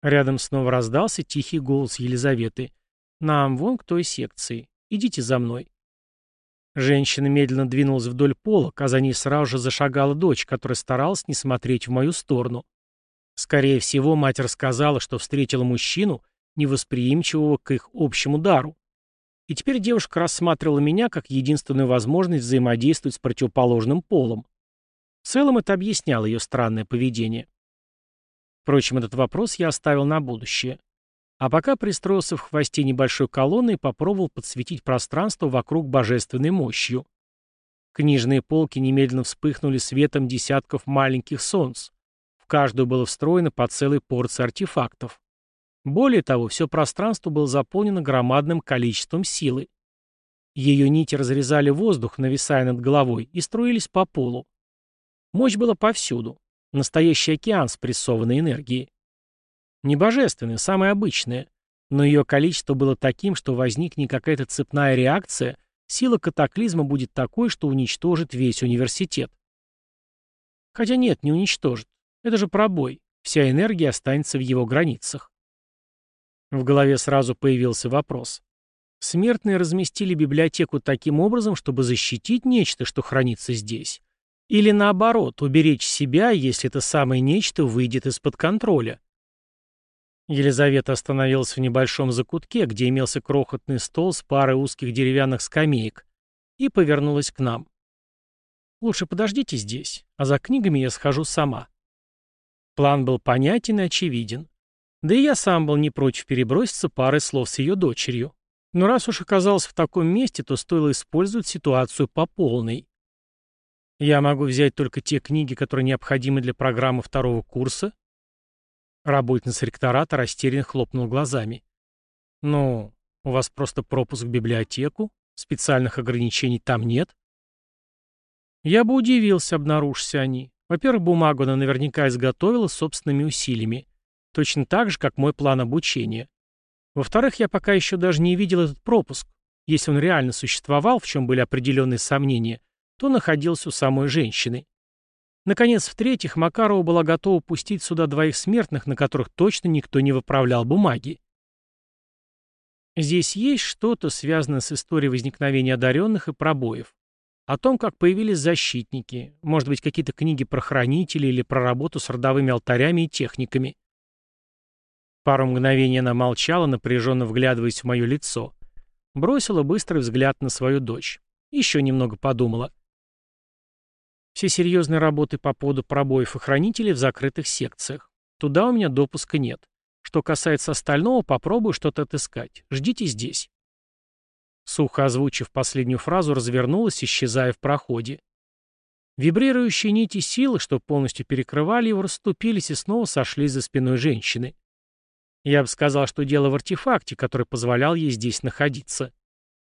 Рядом снова раздался тихий голос Елизаветы. «Нам вон к той секции. Идите за мной». Женщина медленно двинулась вдоль полок, а за ней сразу же зашагала дочь, которая старалась не смотреть в мою сторону. Скорее всего, мать рассказала, что встретила мужчину, невосприимчивого к их общему дару. И теперь девушка рассматривала меня как единственную возможность взаимодействовать с противоположным полом. В целом это объясняло ее странное поведение. Впрочем, этот вопрос я оставил на будущее. А пока пристроился в хвосте небольшой колонны и попробовал подсветить пространство вокруг божественной мощью. Книжные полки немедленно вспыхнули светом десятков маленьких солнц. В каждую было встроено по целой порции артефактов. Более того, все пространство было заполнено громадным количеством силы. Ее нити разрезали воздух, нависая над головой, и струились по полу. Мощь была повсюду. Настоящий океан спрессованной энергии. Не божественная, самая обычная. Но ее количество было таким, что возникнет какая-то цепная реакция, сила катаклизма будет такой, что уничтожит весь университет. Хотя нет, не уничтожит. Это же пробой. Вся энергия останется в его границах. В голове сразу появился вопрос. Смертные разместили библиотеку таким образом, чтобы защитить нечто, что хранится здесь? Или наоборот, уберечь себя, если это самое нечто выйдет из-под контроля? Елизавета остановилась в небольшом закутке, где имелся крохотный стол с парой узких деревянных скамеек, и повернулась к нам. «Лучше подождите здесь, а за книгами я схожу сама». План был понятен и очевиден. Да и я сам был не против переброситься парой слов с ее дочерью. Но раз уж оказался в таком месте, то стоило использовать ситуацию по полной. Я могу взять только те книги, которые необходимы для программы второго курса. Работница ректората растерянно хлопнул глазами. Ну, у вас просто пропуск в библиотеку? Специальных ограничений там нет? Я бы удивился, обнаружься они. Во-первых, бумагу она наверняка изготовила собственными усилиями. Точно так же, как мой план обучения. Во-вторых, я пока еще даже не видел этот пропуск. Если он реально существовал, в чем были определенные сомнения, то находился у самой женщины. Наконец, в-третьих, Макарова была готова пустить сюда двоих смертных, на которых точно никто не выправлял бумаги. Здесь есть что-то, связанное с историей возникновения одаренных и пробоев. О том, как появились защитники, может быть, какие-то книги про хранителей или про работу с родовыми алтарями и техниками. Пару мгновений она молчала, напряженно вглядываясь в мое лицо. Бросила быстрый взгляд на свою дочь. Еще немного подумала. Все серьезные работы по поводу пробоев и хранителей в закрытых секциях. Туда у меня допуска нет. Что касается остального, попробую что-то отыскать. Ждите здесь. Сухо озвучив последнюю фразу, развернулась, исчезая в проходе. Вибрирующие нити силы, что полностью перекрывали его, расступились и снова сошли за спиной женщины. Я бы сказал, что дело в артефакте, который позволял ей здесь находиться.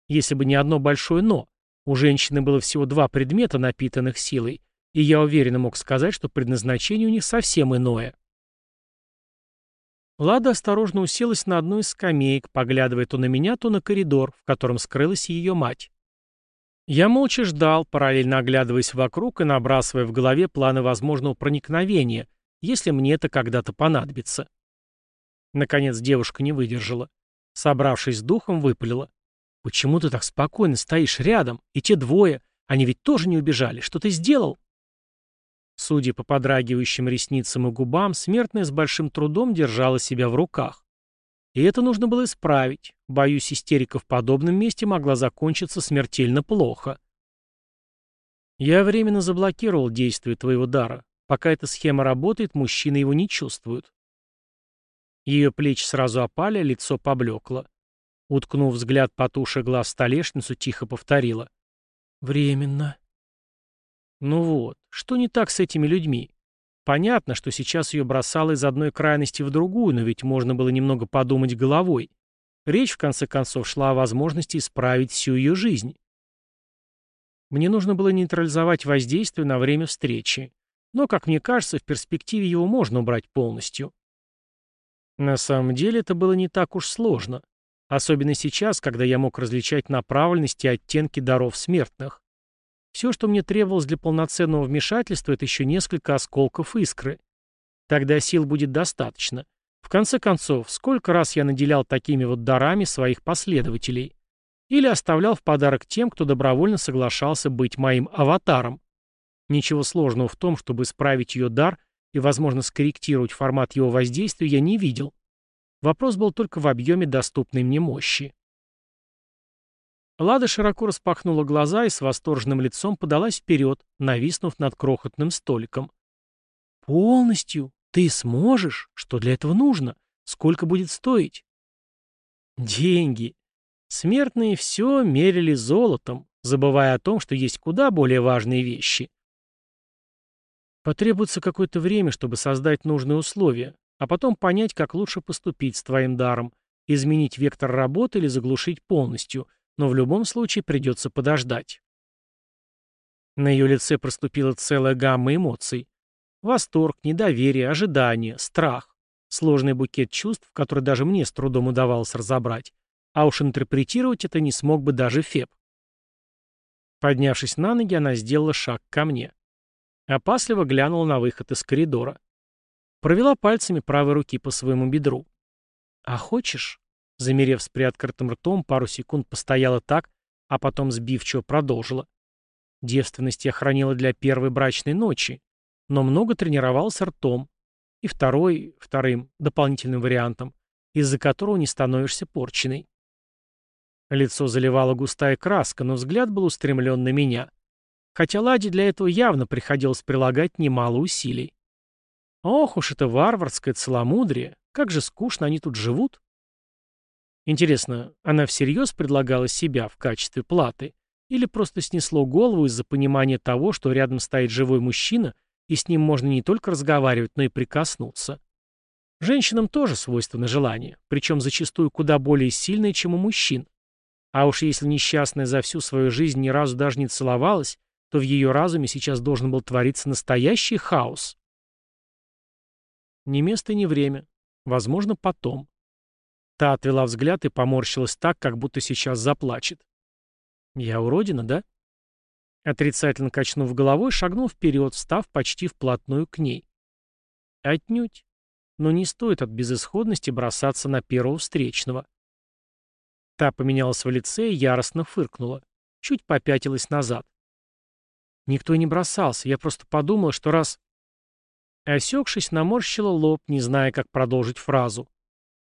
Если бы не одно большое «но». У женщины было всего два предмета, напитанных силой, и я уверенно мог сказать, что предназначение у них совсем иное. Лада осторожно уселась на одну из скамеек, поглядывая то на меня, то на коридор, в котором скрылась ее мать. Я молча ждал, параллельно оглядываясь вокруг и набрасывая в голове планы возможного проникновения, если мне это когда-то понадобится. Наконец девушка не выдержала. Собравшись с духом, выпалила. «Почему ты так спокойно стоишь рядом? И те двое, они ведь тоже не убежали. Что ты сделал?» Судя по подрагивающим ресницам и губам, смертная с большим трудом держала себя в руках. И это нужно было исправить. Боюсь, истерика в подобном месте могла закончиться смертельно плохо. Я временно заблокировал действие твоего дара. Пока эта схема работает, мужчины его не чувствуют. Ее плечи сразу опали, а лицо поблекло. Уткнув взгляд потуши глаз столешницу, тихо повторила. «Временно». Ну вот, что не так с этими людьми? Понятно, что сейчас ее бросало из одной крайности в другую, но ведь можно было немного подумать головой. Речь, в конце концов, шла о возможности исправить всю ее жизнь. Мне нужно было нейтрализовать воздействие на время встречи. Но, как мне кажется, в перспективе его можно убрать полностью. На самом деле это было не так уж сложно. Особенно сейчас, когда я мог различать направленности и оттенки даров смертных. Все, что мне требовалось для полноценного вмешательства, это еще несколько осколков искры. Тогда сил будет достаточно. В конце концов, сколько раз я наделял такими вот дарами своих последователей? Или оставлял в подарок тем, кто добровольно соглашался быть моим аватаром? Ничего сложного в том, чтобы исправить ее дар и, возможно, скорректировать формат его воздействия я не видел. Вопрос был только в объеме доступной мне мощи. Лада широко распахнула глаза и с восторженным лицом подалась вперед, нависнув над крохотным столиком. «Полностью? Ты сможешь? Что для этого нужно? Сколько будет стоить?» «Деньги!» Смертные все мерили золотом, забывая о том, что есть куда более важные вещи. Потребуется какое-то время, чтобы создать нужные условия, а потом понять, как лучше поступить с твоим даром, изменить вектор работы или заглушить полностью, но в любом случае придется подождать. На ее лице проступила целая гамма эмоций. Восторг, недоверие, ожидание, страх. Сложный букет чувств, который даже мне с трудом удавалось разобрать. А уж интерпретировать это не смог бы даже Феб. Поднявшись на ноги, она сделала шаг ко мне. Опасливо глянула на выход из коридора. Провела пальцами правой руки по своему бедру. «А хочешь?» Замерев с приоткрытым ртом, пару секунд постояла так, а потом сбивчиво продолжила. Девственность я хранила для первой брачной ночи, но много тренировался ртом. И второй, вторым, дополнительным вариантом, из-за которого не становишься порченной. Лицо заливала густая краска, но взгляд был устремлен на меня хотя Ладе для этого явно приходилось прилагать немало усилий. Ох уж это варварское целомудрие, как же скучно они тут живут. Интересно, она всерьез предлагала себя в качестве платы или просто снесло голову из-за понимания того, что рядом стоит живой мужчина, и с ним можно не только разговаривать, но и прикоснуться? Женщинам тоже свойственно желание, причем зачастую куда более сильное, чем у мужчин. А уж если несчастная за всю свою жизнь ни разу даже не целовалась, то в ее разуме сейчас должен был твориться настоящий хаос. Ни место, ни время. Возможно, потом. Та отвела взгляд и поморщилась так, как будто сейчас заплачет. «Я уродина, да?» Отрицательно качнув головой, шагнул вперед, став почти вплотную к ней. «Отнюдь. Но не стоит от безысходности бросаться на первого встречного». Та поменялась в лице и яростно фыркнула. Чуть попятилась назад. Никто не бросался, я просто подумал, что раз... Осекшись, наморщила лоб, не зная, как продолжить фразу.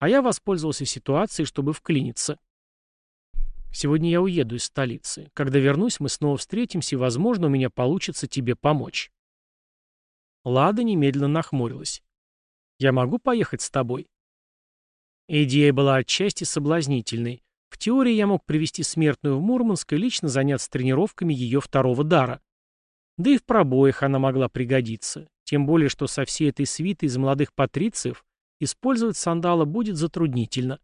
а я воспользовался ситуацией, чтобы вклиниться. Сегодня я уеду из столицы. Когда вернусь, мы снова встретимся, и, возможно, у меня получится тебе помочь. Лада немедленно нахмурилась. Я могу поехать с тобой? Идея была отчасти соблазнительной. В теории я мог привести смертную в Мурманск и лично заняться тренировками ее второго дара. Да и в пробоях она могла пригодиться. Тем более, что со всей этой свитой из молодых патрициев использовать сандала будет затруднительно.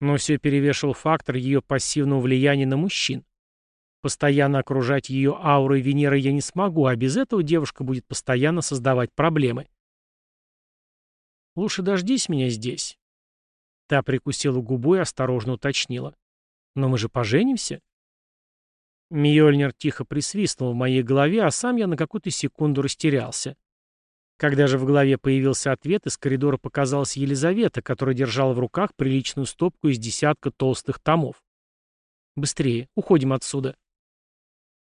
Но все перевешивал фактор ее пассивного влияния на мужчин. Постоянно окружать ее аурой Венеры я не смогу, а без этого девушка будет постоянно создавать проблемы. «Лучше дождись меня здесь». Та прикусила губу и осторожно уточнила. «Но мы же поженимся?» Мьёльнир тихо присвистнул в моей голове, а сам я на какую-то секунду растерялся. Когда же в голове появился ответ, из коридора показалась Елизавета, которая держала в руках приличную стопку из десятка толстых томов. «Быстрее, уходим отсюда».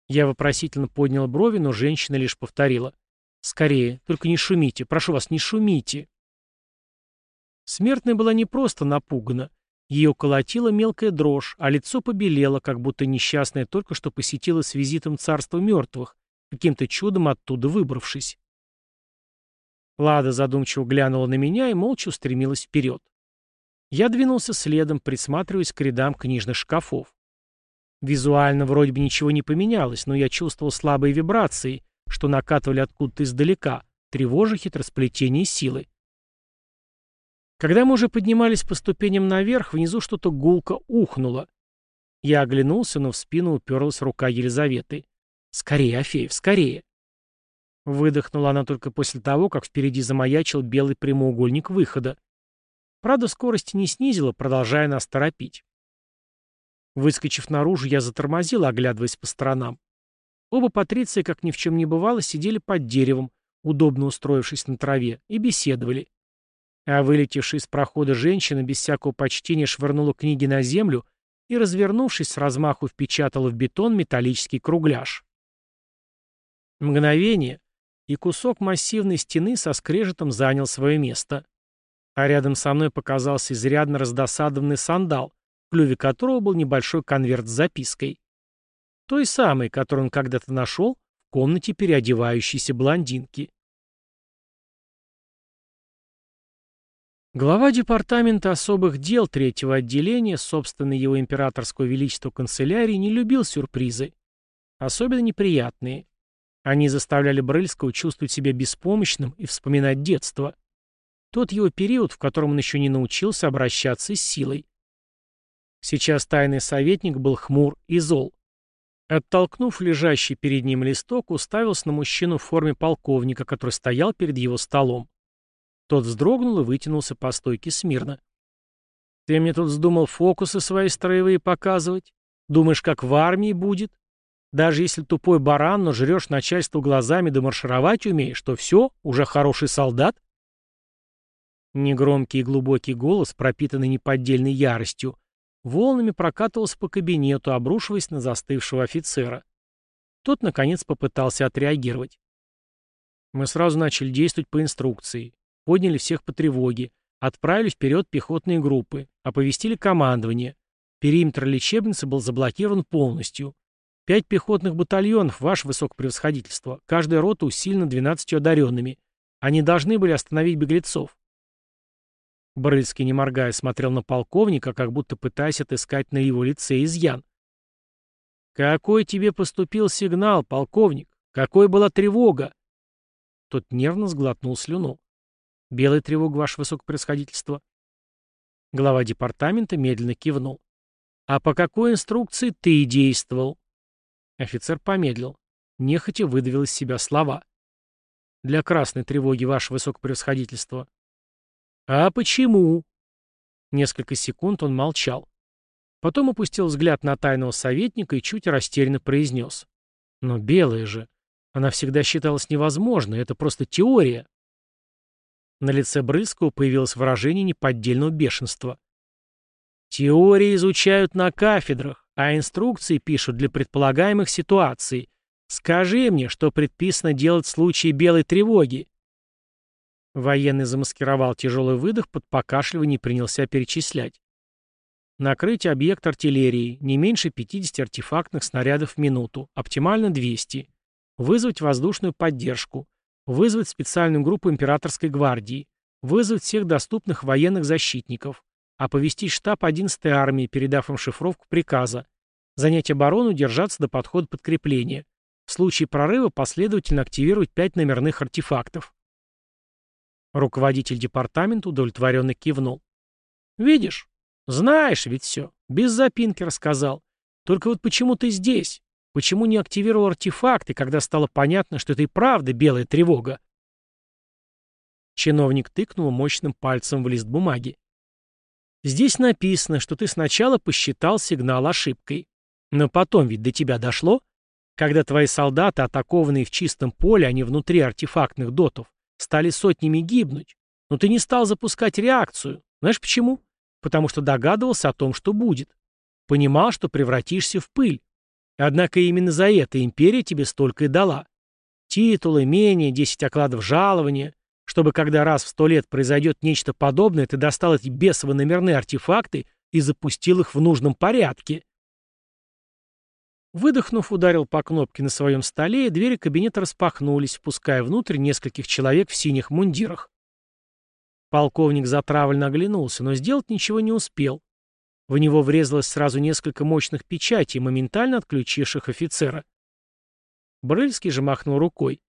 Я вопросительно поднял брови, но женщина лишь повторила. «Скорее, только не шумите, прошу вас, не шумите». Смертная была не просто напугана. Ее колотила мелкая дрожь, а лицо побелело, как будто несчастная только что посетила с визитом царства мертвых, каким-то чудом оттуда выбравшись. Лада задумчиво глянула на меня и молча устремилась вперед. Я двинулся следом, присматриваясь к рядам книжных шкафов. Визуально вроде бы ничего не поменялось, но я чувствовал слабые вибрации, что накатывали откуда-то издалека, тревожа хитросплетение силы. Когда мы уже поднимались по ступеням наверх, внизу что-то гулко ухнуло. Я оглянулся, но в спину уперлась рука Елизаветы. «Скорее, Афеев, скорее!» Выдохнула она только после того, как впереди замаячил белый прямоугольник выхода. Правда, скорости не снизила, продолжая нас торопить. Выскочив наружу, я затормозил, оглядываясь по сторонам. Оба патриции, как ни в чем не бывало, сидели под деревом, удобно устроившись на траве, и беседовали. А вылетевшая из прохода женщина без всякого почтения швырнула книги на землю и, развернувшись, с размаху впечатала в бетон металлический кругляш. Мгновение, и кусок массивной стены со скрежетом занял свое место. А рядом со мной показался изрядно раздосадованный сандал, в клюве которого был небольшой конверт с запиской. Той самой, которую он когда-то нашел в комнате переодевающейся блондинки. Глава департамента особых дел третьего отделения, собственно его императорского величества канцелярии, не любил сюрпризы. Особенно неприятные. Они заставляли Брыльского чувствовать себя беспомощным и вспоминать детство. Тот его период, в котором он еще не научился обращаться с силой. Сейчас тайный советник был хмур и зол. Оттолкнув лежащий перед ним листок, уставился на мужчину в форме полковника, который стоял перед его столом. Тот вздрогнул и вытянулся по стойке смирно. «Ты мне тут вздумал фокусы свои строевые показывать? Думаешь, как в армии будет? Даже если тупой баран, но жрешь начальство глазами да маршировать умеешь, то все, уже хороший солдат? Негромкий и глубокий голос, пропитанный неподдельной яростью, волнами прокатывался по кабинету, обрушиваясь на застывшего офицера. Тот, наконец, попытался отреагировать. Мы сразу начали действовать по инструкции. Подняли всех по тревоге. Отправили вперед пехотные группы. Оповестили командование. Периметр лечебницы был заблокирован полностью. Пять пехотных батальонов, ваше высокопревосходительство. Каждая рота усилена двенадцатью одаренными. Они должны были остановить беглецов. Брыльский, не моргая, смотрел на полковника, как будто пытаясь отыскать на его лице изъян. «Какой тебе поступил сигнал, полковник? Какой была тревога?» Тот нервно сглотнул слюну. «Белая тревога, ваше высокопревосходительство». Глава департамента медленно кивнул. «А по какой инструкции ты действовал?» Офицер помедлил. Нехотя выдавил из себя слова. «Для красной тревоги, ваше высокопревосходительство». «А почему?» Несколько секунд он молчал. Потом опустил взгляд на тайного советника и чуть растерянно произнес. «Но белая же. Она всегда считалась невозможной. Это просто теория». На лице Брыльского появилось выражение неподдельного бешенства. «Теории изучают на кафедрах а инструкции пишут для предполагаемых ситуаций. Скажи мне, что предписано делать в случае белой тревоги. Военный замаскировал тяжелый выдох под покашливание принялся перечислять. Накрыть объект артиллерией, не меньше 50 артефактных снарядов в минуту, оптимально 200. Вызвать воздушную поддержку. Вызвать специальную группу императорской гвардии. Вызвать всех доступных военных защитников. Оповестить штаб 11-й армии, передав им шифровку приказа. Занять оборону, держаться до подхода подкрепления. В случае прорыва последовательно активировать 5 номерных артефактов. Руководитель департамента удовлетворенно кивнул. «Видишь, знаешь ведь все. Без запинки рассказал. Только вот почему ты здесь? Почему не активировал артефакты, когда стало понятно, что это и правда белая тревога?» Чиновник тыкнул мощным пальцем в лист бумаги. «Здесь написано, что ты сначала посчитал сигнал ошибкой. Но потом ведь до тебя дошло, когда твои солдаты, атакованные в чистом поле, а не внутри артефактных дотов, стали сотнями гибнуть. Но ты не стал запускать реакцию. Знаешь почему? потому что догадывался о том, что будет. Понимал, что превратишься в пыль. Однако именно за это империя тебе столько и дала. Титулы, имение, 10 окладов жалования, чтобы когда раз в сто лет произойдет нечто подобное, ты достал эти бесовые номерные артефакты и запустил их в нужном порядке. Выдохнув, ударил по кнопке на своем столе, и двери кабинета распахнулись, впуская внутрь нескольких человек в синих мундирах. Полковник затравленно оглянулся, но сделать ничего не успел. В него врезалось сразу несколько мощных печатей, моментально отключивших офицера. Брыльский же махнул рукой.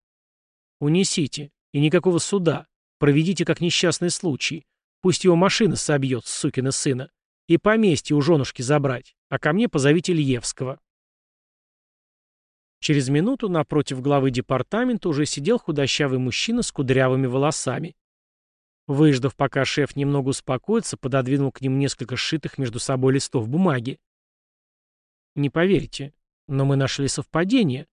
«Унесите. И никакого суда. Проведите как несчастный случай. Пусть его машина собьет, сукина сына. И поместье у женушки забрать. А ко мне позовите Ильевского». Через минуту напротив главы департамента уже сидел худощавый мужчина с кудрявыми волосами. Выждав, пока шеф немного успокоится, пододвинул к ним несколько сшитых между собой листов бумаги. Не поверите, но мы нашли совпадение.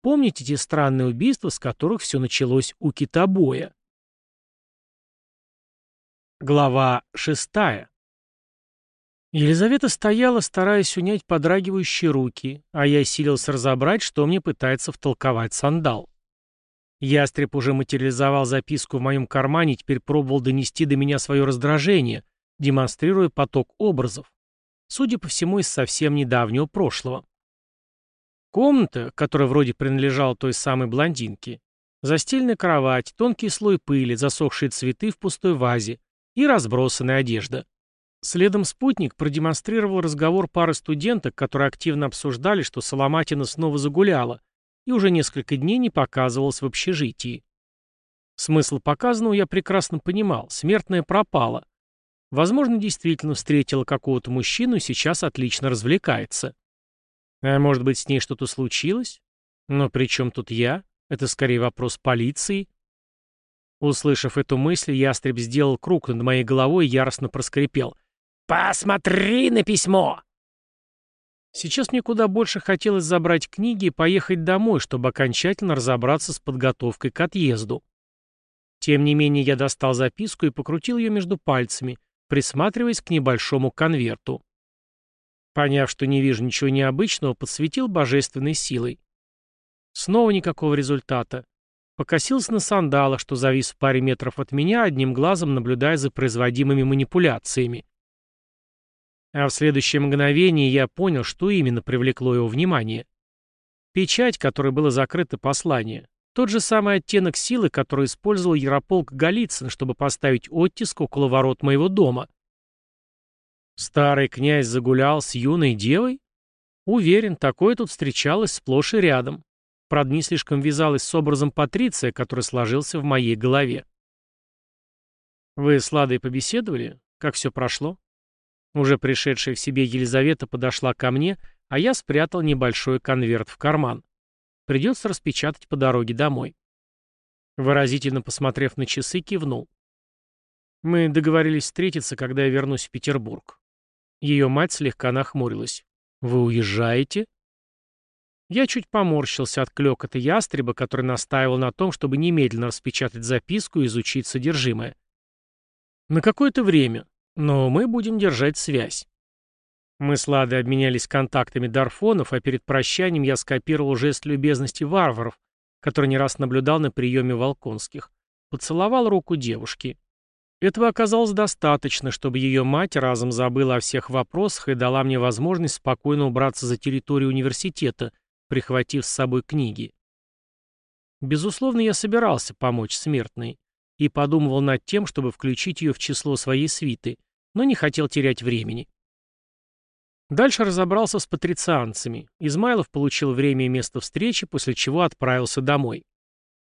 Помните те странные убийства, с которых все началось у китобоя? Глава шестая. Елизавета стояла, стараясь унять подрагивающие руки, а я силился разобрать, что мне пытается втолковать сандал. Ястреб уже материализовал записку в моем кармане и теперь пробовал донести до меня свое раздражение, демонстрируя поток образов. Судя по всему, из совсем недавнего прошлого. Комната, которая вроде принадлежала той самой блондинке, застельная кровать, тонкий слой пыли, засохшие цветы в пустой вазе и разбросанная одежда. Следом спутник продемонстрировал разговор пары студенток, которые активно обсуждали, что Соломатина снова загуляла, и уже несколько дней не показывалась в общежитии. Смысл показанного я прекрасно понимал. Смертная пропала. Возможно, действительно встретила какого-то мужчину и сейчас отлично развлекается. А может быть, с ней что-то случилось? Но при чем тут я? Это скорее вопрос полиции. Услышав эту мысль, ястреб сделал круг над моей головой и яростно проскрипел. «Посмотри на письмо!» Сейчас мне куда больше хотелось забрать книги и поехать домой, чтобы окончательно разобраться с подготовкой к отъезду. Тем не менее, я достал записку и покрутил ее между пальцами, присматриваясь к небольшому конверту. Поняв, что не вижу ничего необычного, подсветил божественной силой. Снова никакого результата. Покосился на сандала, что завис в паре метров от меня, одним глазом наблюдая за производимыми манипуляциями. А в следующее мгновение я понял, что именно привлекло его внимание. Печать, которой было закрыто послание. Тот же самый оттенок силы, который использовал Ярополк Голицын, чтобы поставить оттиск около ворот моего дома. Старый князь загулял с юной девой? Уверен, такое тут встречалось сплошь и рядом. Правда, не слишком вязалось с образом Патриция, который сложился в моей голове. Вы с Ладой побеседовали? Как все прошло? Уже пришедшая в себе Елизавета подошла ко мне, а я спрятал небольшой конверт в карман. Придется распечатать по дороге домой. Выразительно посмотрев на часы, кивнул. Мы договорились встретиться, когда я вернусь в Петербург. Ее мать слегка нахмурилась. «Вы уезжаете?» Я чуть поморщился от клёкота ястреба, который настаивал на том, чтобы немедленно распечатать записку и изучить содержимое. «На какое-то время. Но мы будем держать связь. Мы с Ладой обменялись контактами Дарфонов, а перед прощанием я скопировал жест любезности варваров, который не раз наблюдал на приеме Волконских. поцеловал руку девушки. Этого оказалось достаточно, чтобы ее мать разом забыла о всех вопросах и дала мне возможность спокойно убраться за территорию университета, прихватив с собой книги. Безусловно, я собирался помочь смертной и подумывал над тем, чтобы включить ее в число своей свиты, но не хотел терять времени. Дальше разобрался с патрицианцами. Измайлов получил время и место встречи, после чего отправился домой.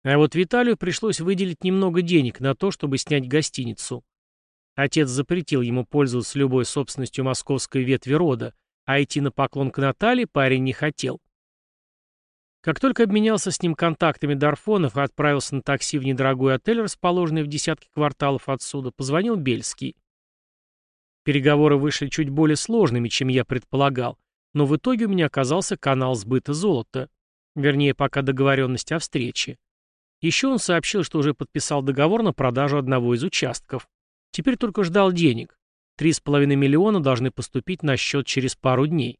А вот Виталию пришлось выделить немного денег на то, чтобы снять гостиницу. Отец запретил ему пользоваться любой собственностью московской ветви рода, а идти на поклон к Наталье парень не хотел. Как только обменялся с ним контактами Дарфонов и отправился на такси в недорогой отель, расположенный в десятке кварталов отсюда, позвонил Бельский. Переговоры вышли чуть более сложными, чем я предполагал, но в итоге у меня оказался канал сбыта золота. Вернее, пока договоренность о встрече. Еще он сообщил, что уже подписал договор на продажу одного из участков. Теперь только ждал денег. Три с половиной миллиона должны поступить на счет через пару дней.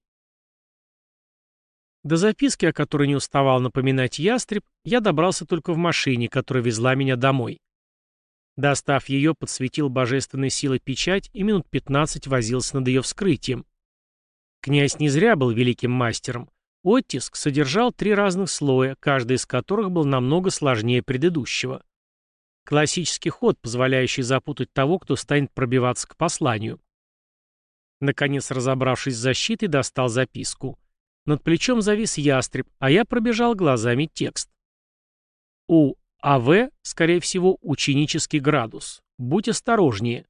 До записки, о которой не уставал напоминать ястреб, я добрался только в машине, которая везла меня домой. Достав ее, подсветил божественной силой печать и минут пятнадцать возился над ее вскрытием. Князь не зря был великим мастером. Оттиск содержал три разных слоя, каждый из которых был намного сложнее предыдущего. Классический ход, позволяющий запутать того, кто станет пробиваться к посланию. Наконец, разобравшись с защитой, достал записку. Над плечом завис ястреб, а я пробежал глазами текст. У АВ, скорее всего, ученический градус. Будь осторожнее.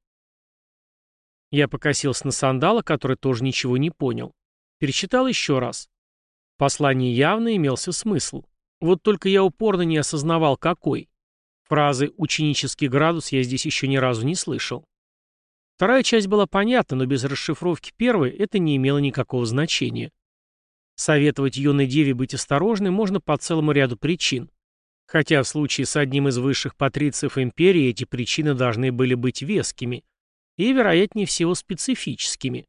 Я покосился на сандала, который тоже ничего не понял. Перечитал еще раз. Послание явно имелся смысл. Вот только я упорно не осознавал, какой. Фразы «ученический градус» я здесь еще ни разу не слышал. Вторая часть была понятна, но без расшифровки первой это не имело никакого значения. Советовать юной деве быть осторожной можно по целому ряду причин. Хотя в случае с одним из высших патрициев империи эти причины должны были быть вескими и, вероятнее всего, специфическими.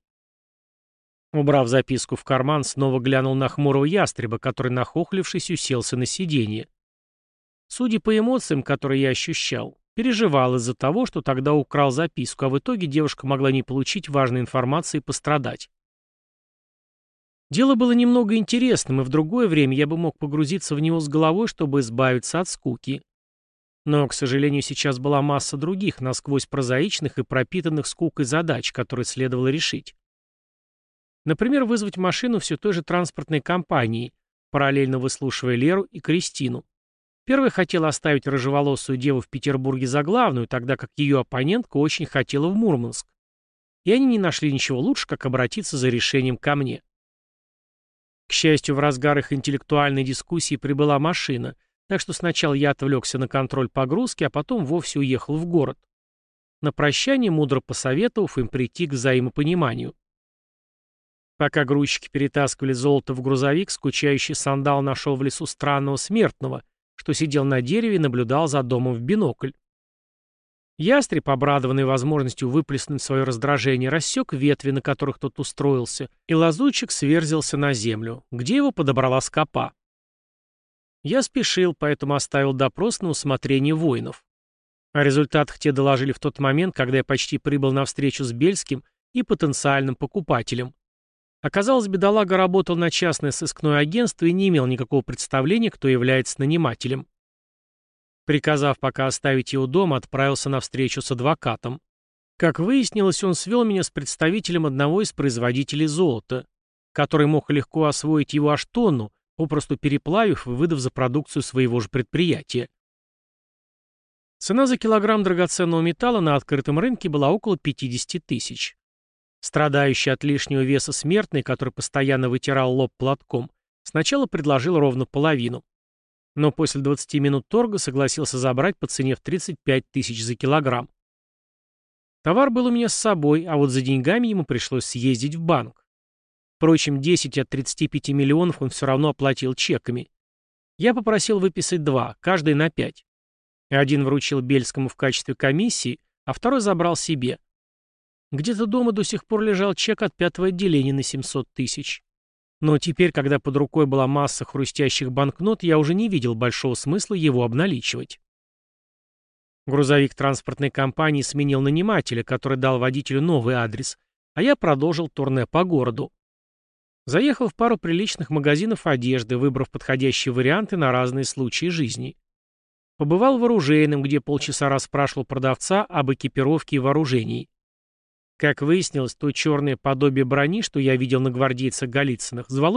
Убрав записку в карман, снова глянул на хмурого ястреба, который, нахохлившись, уселся на сиденье. Судя по эмоциям, которые я ощущал, переживал из-за того, что тогда украл записку, а в итоге девушка могла не получить важной информации и пострадать. Дело было немного интересным, и в другое время я бы мог погрузиться в него с головой, чтобы избавиться от скуки. Но, к сожалению, сейчас была масса других, насквозь прозаичных и пропитанных скукой задач, которые следовало решить. Например, вызвать машину все той же транспортной компании, параллельно выслушивая Леру и Кристину. Первая хотела оставить рыжеволосую деву в Петербурге за главную, тогда как ее оппонентка очень хотела в Мурманск. И они не нашли ничего лучше, как обратиться за решением ко мне. К счастью, в разгар их интеллектуальной дискуссии прибыла машина, так что сначала я отвлекся на контроль погрузки, а потом вовсе уехал в город. На прощание, мудро посоветовав им прийти к взаимопониманию. Пока грузчики перетаскивали золото в грузовик, скучающий сандал нашел в лесу странного смертного, что сидел на дереве и наблюдал за домом в бинокль. Ястреб, обрадованный возможностью выплеснуть свое раздражение, рассек ветви, на которых тот устроился, и лазутчик сверзился на землю, где его подобрала скопа. Я спешил, поэтому оставил допрос на усмотрение воинов. О результатах те доложили в тот момент, когда я почти прибыл на встречу с Бельским и потенциальным покупателем. Оказалось, бедолага работал на частное сыскное агентство и не имел никакого представления, кто является нанимателем. Приказав пока оставить его дома, отправился на встречу с адвокатом. Как выяснилось, он свел меня с представителем одного из производителей золота, который мог легко освоить его аж тонну, попросту переплавив и выдав за продукцию своего же предприятия. Цена за килограмм драгоценного металла на открытом рынке была около 50 тысяч. Страдающий от лишнего веса смертный, который постоянно вытирал лоб платком, сначала предложил ровно половину. Но после 20 минут торга согласился забрать по цене в 35 тысяч за килограмм. Товар был у меня с собой, а вот за деньгами ему пришлось съездить в банк. Впрочем, 10 от 35 миллионов он все равно оплатил чеками. Я попросил выписать два, каждый на пять. Один вручил Бельскому в качестве комиссии, а второй забрал себе. Где-то дома до сих пор лежал чек от пятого отделения на 700 тысяч. Но теперь, когда под рукой была масса хрустящих банкнот, я уже не видел большого смысла его обналичивать. Грузовик транспортной компании сменил нанимателя, который дал водителю новый адрес, а я продолжил турне по городу. Заехал в пару приличных магазинов одежды, выбрав подходящие варианты на разные случаи жизни. Побывал в оружейном, где полчаса расспрашивал продавца об экипировке и вооружении. Как выяснилось, то черное подобие брони, что я видел на гвардейцах Голицыных, звало